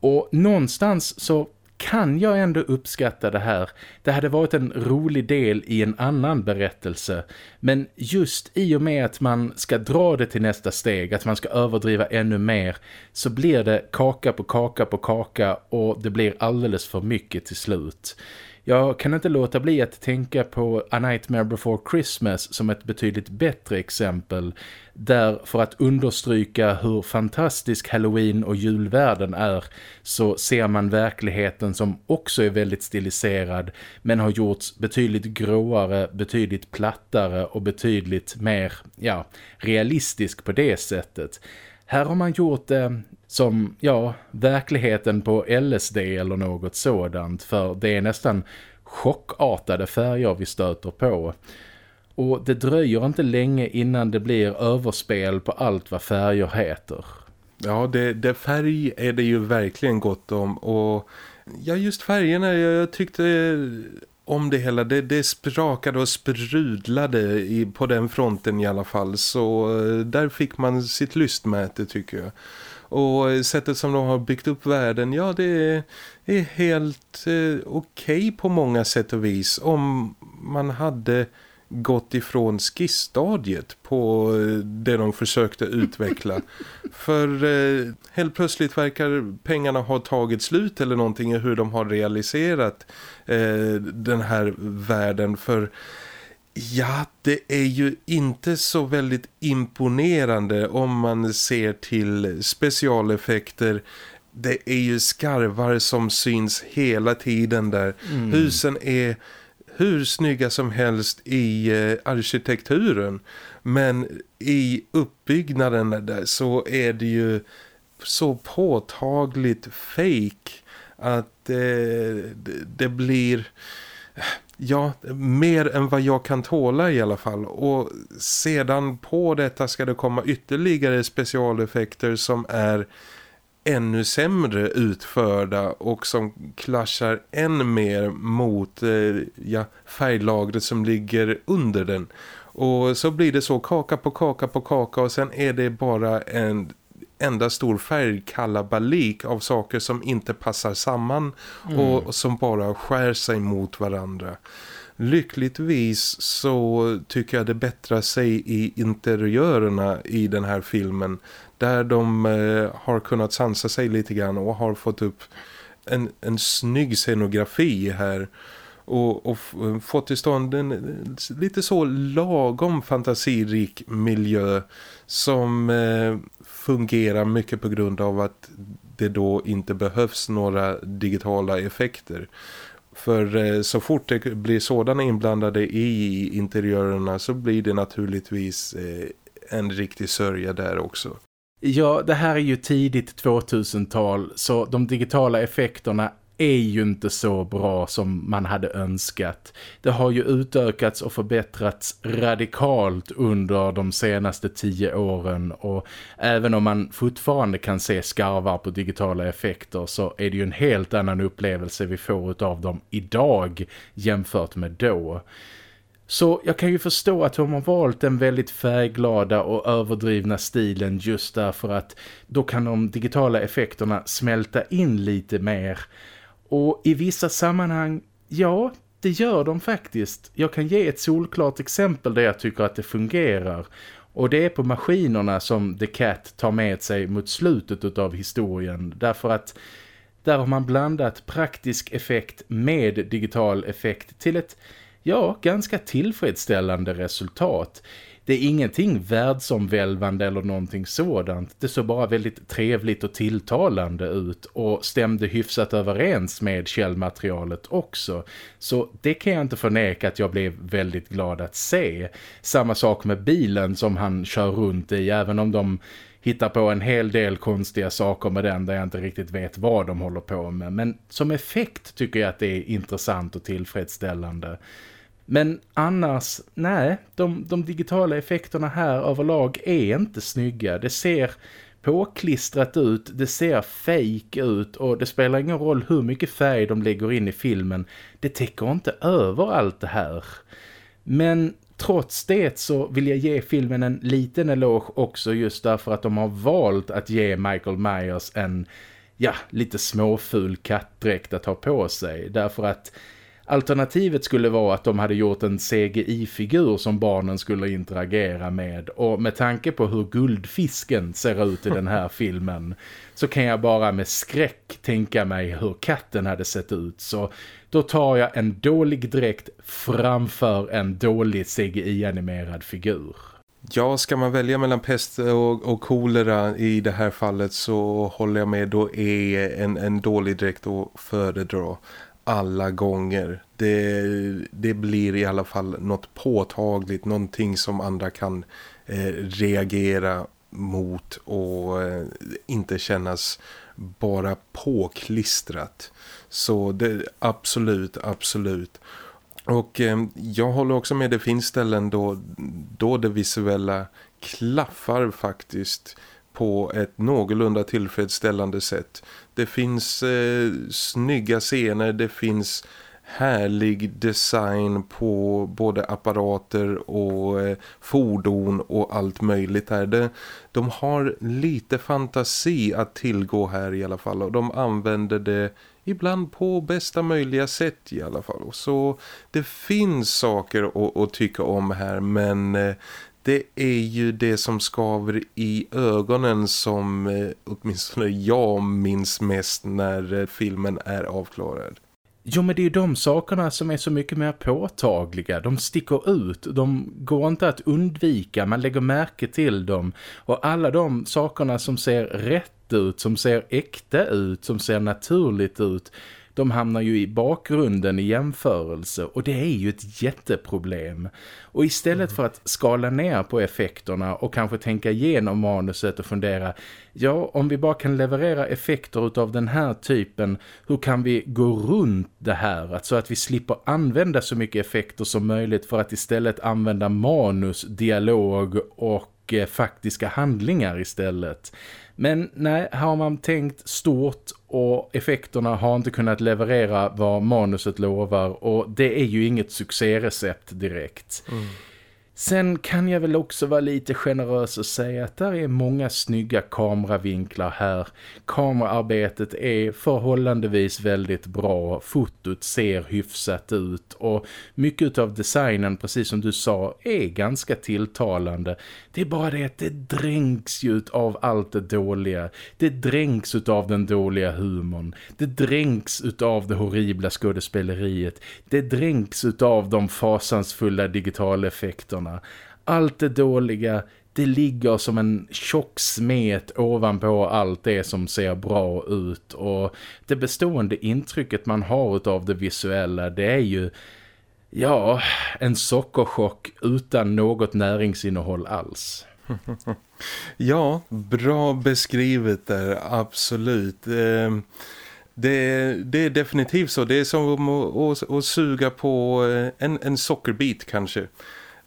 Och någonstans så kan jag ändå uppskatta det här. Det hade varit en rolig del i en annan berättelse. Men just i och med att man ska dra det till nästa steg, att man ska överdriva ännu mer, så blir det kaka på kaka på kaka och det blir alldeles för mycket till slut. Jag kan inte låta bli att tänka på A Nightmare Before Christmas som ett betydligt bättre exempel där för att understryka hur fantastisk Halloween och julvärlden är så ser man verkligheten som också är väldigt stiliserad men har gjorts betydligt gråare, betydligt plattare och betydligt mer ja, realistisk på det sättet. Här har man gjort det som, ja, verkligheten på LSD eller något sådant för det är nästan chockartade färger vi stöter på. Och det dröjer inte länge innan det blir överspel på allt vad färger heter. Ja, det, det färg är det ju verkligen gott om och ja, just färgerna, jag, jag tyckte om det hela. Det, det sprakade och sprudlade i, på den fronten i alla fall. Så eh, där fick man sitt lystmäte tycker jag. Och sättet som de har byggt upp världen, ja det är, är helt eh, okej okay på många sätt och vis. Om man hade gått ifrån skissstadiet på eh, det de försökte utveckla. För eh, helt plötsligt verkar pengarna ha tagit slut eller någonting i hur de har realiserat eh, den här världen. För ja, det är ju inte så väldigt imponerande om man ser till specialeffekter det är ju skarvar som syns hela tiden där. Mm. Husen är hur snygga som helst i eh, arkitekturen. Men i uppbyggnaden där så är det ju så påtagligt fake att eh, det, det blir ja, mer än vad jag kan tåla i alla fall. Och sedan på detta ska det komma ytterligare specialeffekter som är ännu sämre utförda och som klaschar än mer mot eh, ja, färglagret som ligger under den. Och så blir det så kaka på kaka på kaka och sen är det bara en enda stor färgkalabalik av saker som inte passar samman mm. och som bara skär sig mot varandra. Lyckligtvis så tycker jag det bättrar sig i interiörerna i den här filmen där de eh, har kunnat sansa sig lite grann och har fått upp en, en snygg scenografi här och, och eh, fått till stånd en eh, lite så lagom fantasirik miljö som eh, fungerar mycket på grund av att det då inte behövs några digitala effekter. För eh, så fort det blir sådana inblandade i interiörerna så blir det naturligtvis eh, en riktig sörja där också. Ja, det här är ju tidigt 2000-tal så de digitala effekterna är ju inte så bra som man hade önskat. Det har ju utökats och förbättrats radikalt under de senaste tio åren och även om man fortfarande kan se skarvar på digitala effekter så är det ju en helt annan upplevelse vi får av dem idag jämfört med då. Så jag kan ju förstå att de har valt den väldigt färgglada och överdrivna stilen just därför att då kan de digitala effekterna smälta in lite mer och i vissa sammanhang, ja, det gör de faktiskt. Jag kan ge ett solklart exempel där jag tycker att det fungerar. Och det är på maskinerna som The Cat tar med sig mot slutet av historien. Därför att där har man blandat praktisk effekt med digital effekt till ett, ja, ganska tillfredsställande resultat. Det är ingenting världsomvälvande eller någonting sådant. Det såg bara väldigt trevligt och tilltalande ut och stämde hyfsat överens med källmaterialet också. Så det kan jag inte förneka att jag blev väldigt glad att se. Samma sak med bilen som han kör runt i, även om de hittar på en hel del konstiga saker med den där jag inte riktigt vet vad de håller på med. Men som effekt tycker jag att det är intressant och tillfredsställande. Men annars, nej, de, de digitala effekterna här överlag är inte snygga. Det ser påklistrat ut, det ser fake ut och det spelar ingen roll hur mycket färg de lägger in i filmen. Det täcker inte över allt det här. Men trots det så vill jag ge filmen en liten eloge också just därför att de har valt att ge Michael Myers en, ja, lite småful kattdräkt att ha på sig. Därför att Alternativet skulle vara att de hade gjort en CGI-figur som barnen skulle interagera med. Och med tanke på hur guldfisken ser ut i den här filmen så kan jag bara med skräck tänka mig hur katten hade sett ut. Så då tar jag en dålig dräkt framför en dålig CGI-animerad figur. Ja, ska man välja mellan pest och, och kolera i det här fallet så håller jag med, då är en, en dålig dräkt att föredra alla gånger. Det, det blir i alla fall något påtagligt, någonting som andra kan eh, reagera mot och eh, inte kännas bara påklistrat. Så det absolut, absolut. Och eh, jag håller också med, det finns ställen då, då det visuella klaffar faktiskt på ett någorlunda tillfredsställande sätt. Det finns eh, snygga scener, det finns härlig design på både apparater och eh, fordon och allt möjligt här. Det, de har lite fantasi att tillgå här i alla fall och de använder det ibland på bästa möjliga sätt i alla fall. Så det finns saker att, att tycka om här men eh, det är ju det som skaver i ögonen som eh, åtminstone jag minns mest när eh, filmen är avklarad. Jo men det är ju de sakerna som är så mycket mer påtagliga. De sticker ut, de går inte att undvika, man lägger märke till dem. Och alla de sakerna som ser rätt ut, som ser äkta ut, som ser naturligt ut de hamnar ju i bakgrunden i jämförelse och det är ju ett jätteproblem. Och istället mm. för att skala ner på effekterna och kanske tänka igenom manuset och fundera, ja om vi bara kan leverera effekter av den här typen, hur kan vi gå runt det här? så att vi slipper använda så mycket effekter som möjligt för att istället använda manus, dialog och eh, faktiska handlingar istället. Men nej, här har man tänkt stort och effekterna har inte kunnat leverera vad manuset lovar och det är ju inget succérecept direkt. Mm. Sen kan jag väl också vara lite generös och säga att där är många snygga kameravinklar här. Kameraarbetet är förhållandevis väldigt bra. Fotot ser hyfsat ut och mycket av designen, precis som du sa, är ganska tilltalande. Det är bara det att det dränks ju av allt det dåliga. Det dränks av den dåliga humorn. Det dränks av det horribla skådespeleriet. Det dränks av de fasansfulla digitaleffekterna allt det dåliga, det ligger som en tjock smet ovanpå allt det som ser bra ut och det bestående intrycket man har av det visuella det är ju ja, en sockerchock utan något näringsinnehåll alls. ja, bra beskrivet där, absolut. Ehm, det, det är definitivt så. Det är som att, att, att suga på en, en sockerbit kanske.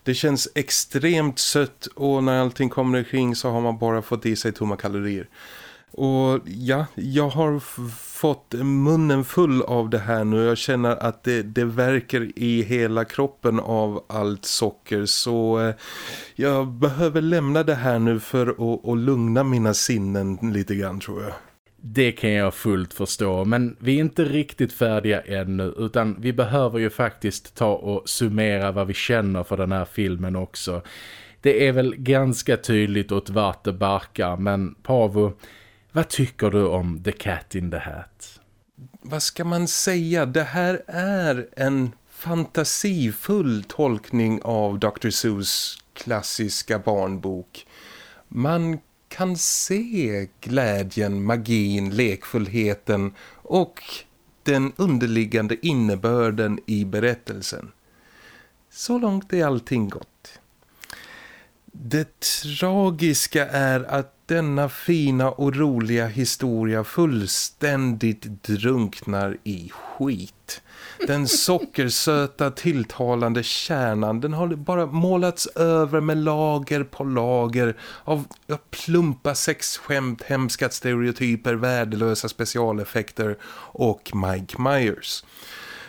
Det känns extremt sött och när allting kommer kring så har man bara fått i sig tomma kalorier. Och ja, jag har fått munnen full av det här nu. Jag känner att det, det verkar i hela kroppen av allt socker. Så eh, jag behöver lämna det här nu för att, att lugna mina sinnen lite grann tror jag. Det kan jag fullt förstå, men vi är inte riktigt färdiga ännu utan vi behöver ju faktiskt ta och summera vad vi känner för den här filmen också. Det är väl ganska tydligt åt vart det barkar, men Pavo, vad tycker du om The Cat in the Hat? Vad ska man säga? Det här är en fantasifull tolkning av Dr. Seuss klassiska barnbok. Man kan se glädjen, magin, lekfullheten och den underliggande innebörden i berättelsen. Så långt är allting gott. Det tragiska är att denna fina och roliga historia fullständigt drunknar i skit. Den sockersöta tilltalande kärnan den har bara målats över med lager på lager av plumpa sexskämt, hemska stereotyper, värdelösa specialeffekter och Mike Myers.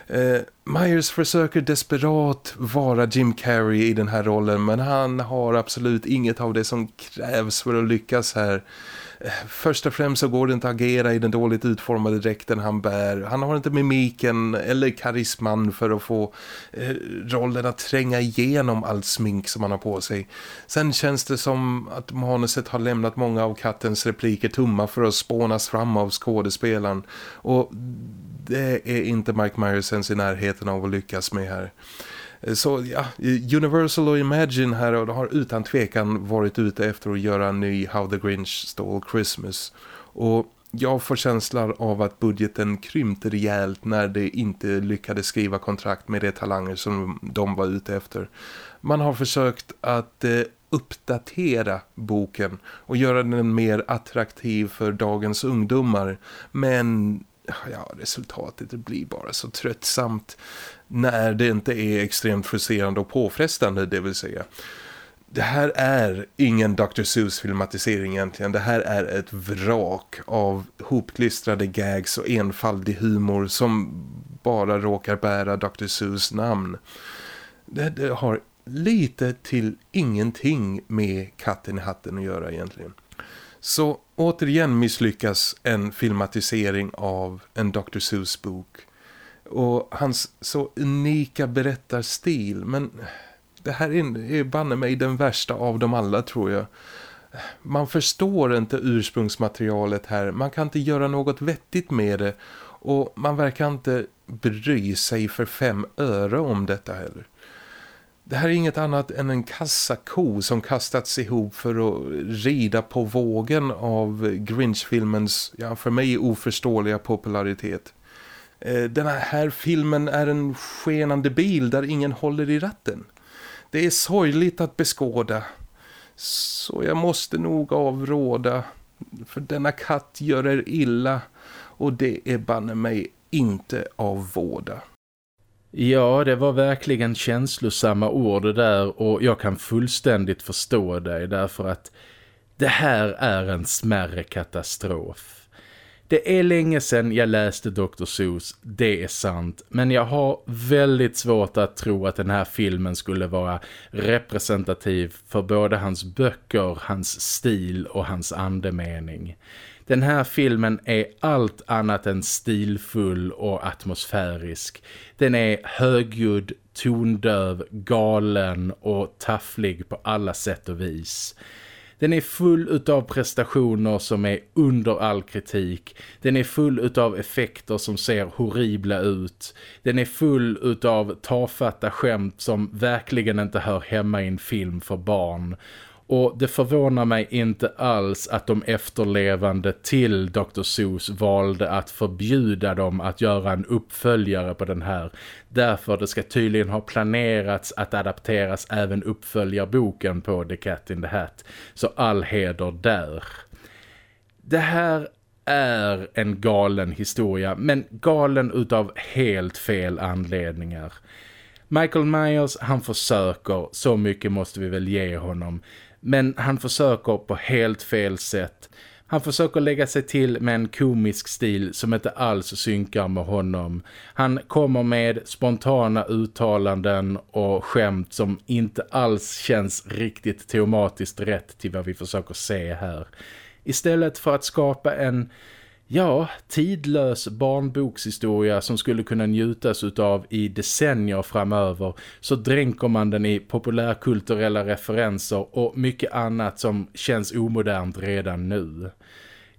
Eh, Myers försöker desperat vara Jim Carrey i den här rollen men han har absolut inget av det som krävs för att lyckas här. Först och främst så går det inte att agera i den dåligt utformade dräkten han bär. Han har inte mimiken eller karisman för att få eh, rollen att tränga igenom allt smink som han har på sig. Sen känns det som att manuset har lämnat många av kattens repliker tomma för att spånas fram av skådespelaren. Och det är inte Mike Myers ens i närheten av att lyckas med här. Eh, så ja, Universal och Imagine här och har utan tvekan varit ute efter att göra en ny How the Grinch Stole Christmas. Och jag får känslan av att budgeten krympte rejält när de inte lyckades skriva kontrakt med de talanger som de var ute efter. Man har försökt att eh, uppdatera boken och göra den mer attraktiv för dagens ungdomar. Men ja, resultatet blir bara så tröttsamt när det inte är extremt frustrerande och påfrestande det vill säga. Det här är ingen Dr. Seuss-filmatisering egentligen. Det här är ett vrak av hopklistrade gags och enfaldig humor som bara råkar bära Dr. Seuss namn. Det, det har lite till ingenting med katten i hatten att göra egentligen. Så återigen misslyckas en filmatisering av en Dr. Seuss bok. Och hans så unika berättarstil. Men det här är banne mig den värsta av dem alla tror jag. Man förstår inte ursprungsmaterialet här. Man kan inte göra något vettigt med det. Och man verkar inte bry sig för fem öre om detta heller. Det här är inget annat än en kassako som kastats ihop för att rida på vågen av Grinch-filmens, ja, för mig oförståeliga popularitet. Eh, den här filmen är en skenande bil där ingen håller i ratten. Det är sorgligt att beskåda. Så jag måste nog avråda. För denna katt gör er illa. Och det är banne mig inte av våda. Ja, det var verkligen känslosamma ord det där och jag kan fullständigt förstå dig därför att det här är en smärre katastrof. Det är länge sedan jag läste Dr. Seuss, det är sant. Men jag har väldigt svårt att tro att den här filmen skulle vara representativ för både hans böcker, hans stil och hans andemening. Den här filmen är allt annat än stilfull och atmosfärisk. Den är högljudd, tondöv, galen och tafflig på alla sätt och vis. Den är full utav prestationer som är under all kritik. Den är full utav effekter som ser horribla ut. Den är full utav tafatta skämt som verkligen inte hör hemma i en film för barn. Och det förvånar mig inte alls att de efterlevande till Dr. Seuss valde att förbjuda dem att göra en uppföljare på den här. Därför det ska tydligen ha planerats att adapteras även uppföljarboken på The Cat in the Hat. Så all heder där. Det här är en galen historia, men galen utav helt fel anledningar. Michael Myers, han försöker, så mycket måste vi väl ge honom. Men han försöker på helt fel sätt. Han försöker lägga sig till med en komisk stil som inte alls synkar med honom. Han kommer med spontana uttalanden och skämt som inte alls känns riktigt teomatiskt rätt till vad vi försöker se här. Istället för att skapa en Ja, tidlös barnbokshistoria som skulle kunna njutas av i decennier framöver så dränker man den i populärkulturella referenser och mycket annat som känns omodernt redan nu.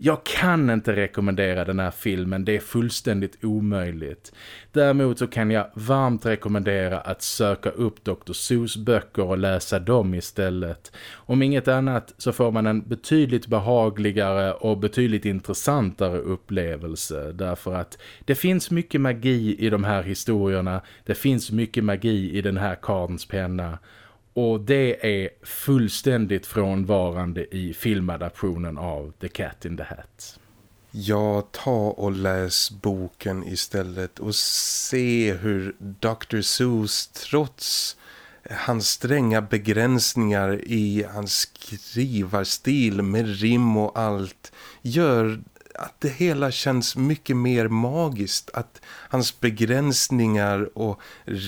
Jag kan inte rekommendera den här filmen, det är fullständigt omöjligt. Däremot så kan jag varmt rekommendera att söka upp Dr. Seuss böcker och läsa dem istället. Om inget annat så får man en betydligt behagligare och betydligt intressantare upplevelse därför att det finns mycket magi i de här historierna, det finns mycket magi i den här karns penna och det är fullständigt frånvarande i filmadaptionen av The Cat in the Hat. Ja, ta och läs boken istället och se hur Dr. Seuss trots hans stränga begränsningar i hans skrivarstil med rim och allt gör att det hela känns mycket mer magiskt. Att hans begränsningar och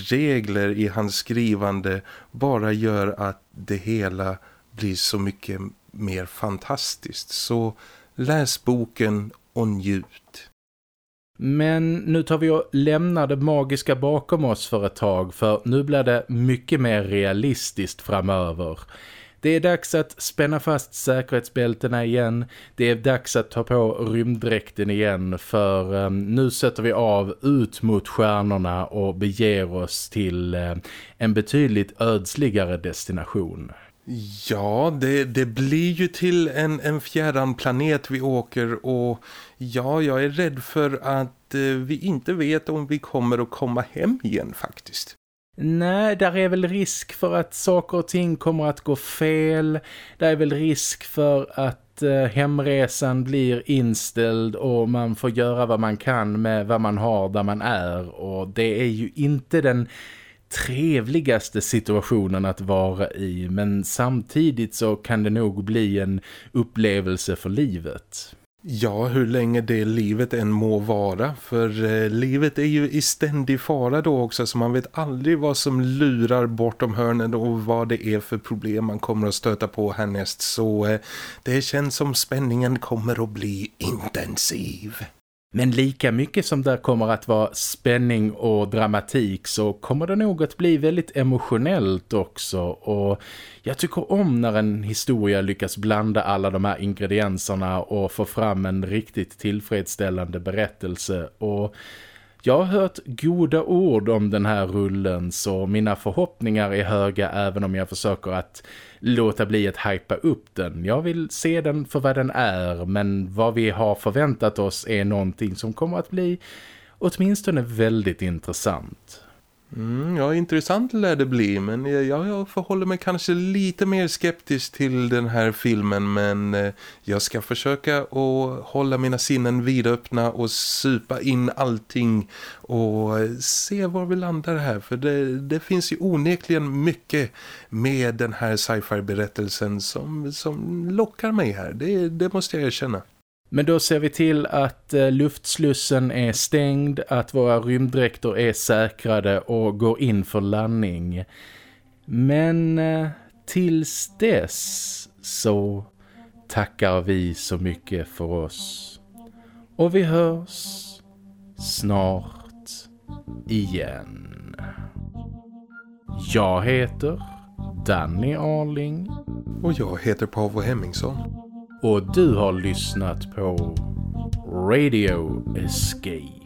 regler i hans skrivande bara gör att det hela blir så mycket mer fantastiskt. Så läs boken och njut. Men nu tar vi och lämnar det magiska bakom oss för ett tag för nu blir det mycket mer realistiskt framöver. Det är dags att spänna fast säkerhetsbältena igen. Det är dags att ta på rymddräkten igen för um, nu sätter vi av ut mot stjärnorna och beger oss till eh, en betydligt ödsligare destination. Ja, det, det blir ju till en, en fjärran planet vi åker och ja, jag är rädd för att eh, vi inte vet om vi kommer att komma hem igen faktiskt. Nej, där är väl risk för att saker och ting kommer att gå fel. där är väl risk för att eh, hemresan blir inställd och man får göra vad man kan med vad man har där man är. Och det är ju inte den trevligaste situationen att vara i men samtidigt så kan det nog bli en upplevelse för livet. Ja, hur länge det livet än må vara. För eh, livet är ju i ständig fara då också så man vet aldrig vad som lurar bortom hörnen och vad det är för problem man kommer att stöta på härnäst. Så eh, det känns som spänningen kommer att bli intensiv. Men lika mycket som det kommer att vara spänning och dramatik så kommer det nog att bli väldigt emotionellt också. Och jag tycker om när en historia lyckas blanda alla de här ingredienserna och få fram en riktigt tillfredsställande berättelse. Och jag har hört goda ord om den här rullen så mina förhoppningar är höga även om jag försöker att låta bli att hypa upp den. Jag vill se den för vad den är men vad vi har förväntat oss är någonting som kommer att bli åtminstone väldigt intressant. Mm, ja, intressant lär det bli men jag, jag förhåller mig kanske lite mer skeptisk till den här filmen men eh, jag ska försöka att hålla mina sinnen vidöppna och supa in allting och eh, se var vi landar här för det, det finns ju onekligen mycket med den här sci-fi berättelsen som, som lockar mig här, det, det måste jag erkänna. Men då ser vi till att eh, luftslussen är stängd, att våra rymddräkter är säkrade och går in för landning. Men eh, tills dess så tackar vi så mycket för oss. Och vi hörs snart igen. Jag heter Danny Arling. Och jag heter Paavo Hemmingsson. Och du har lyssnat på Radio Escape.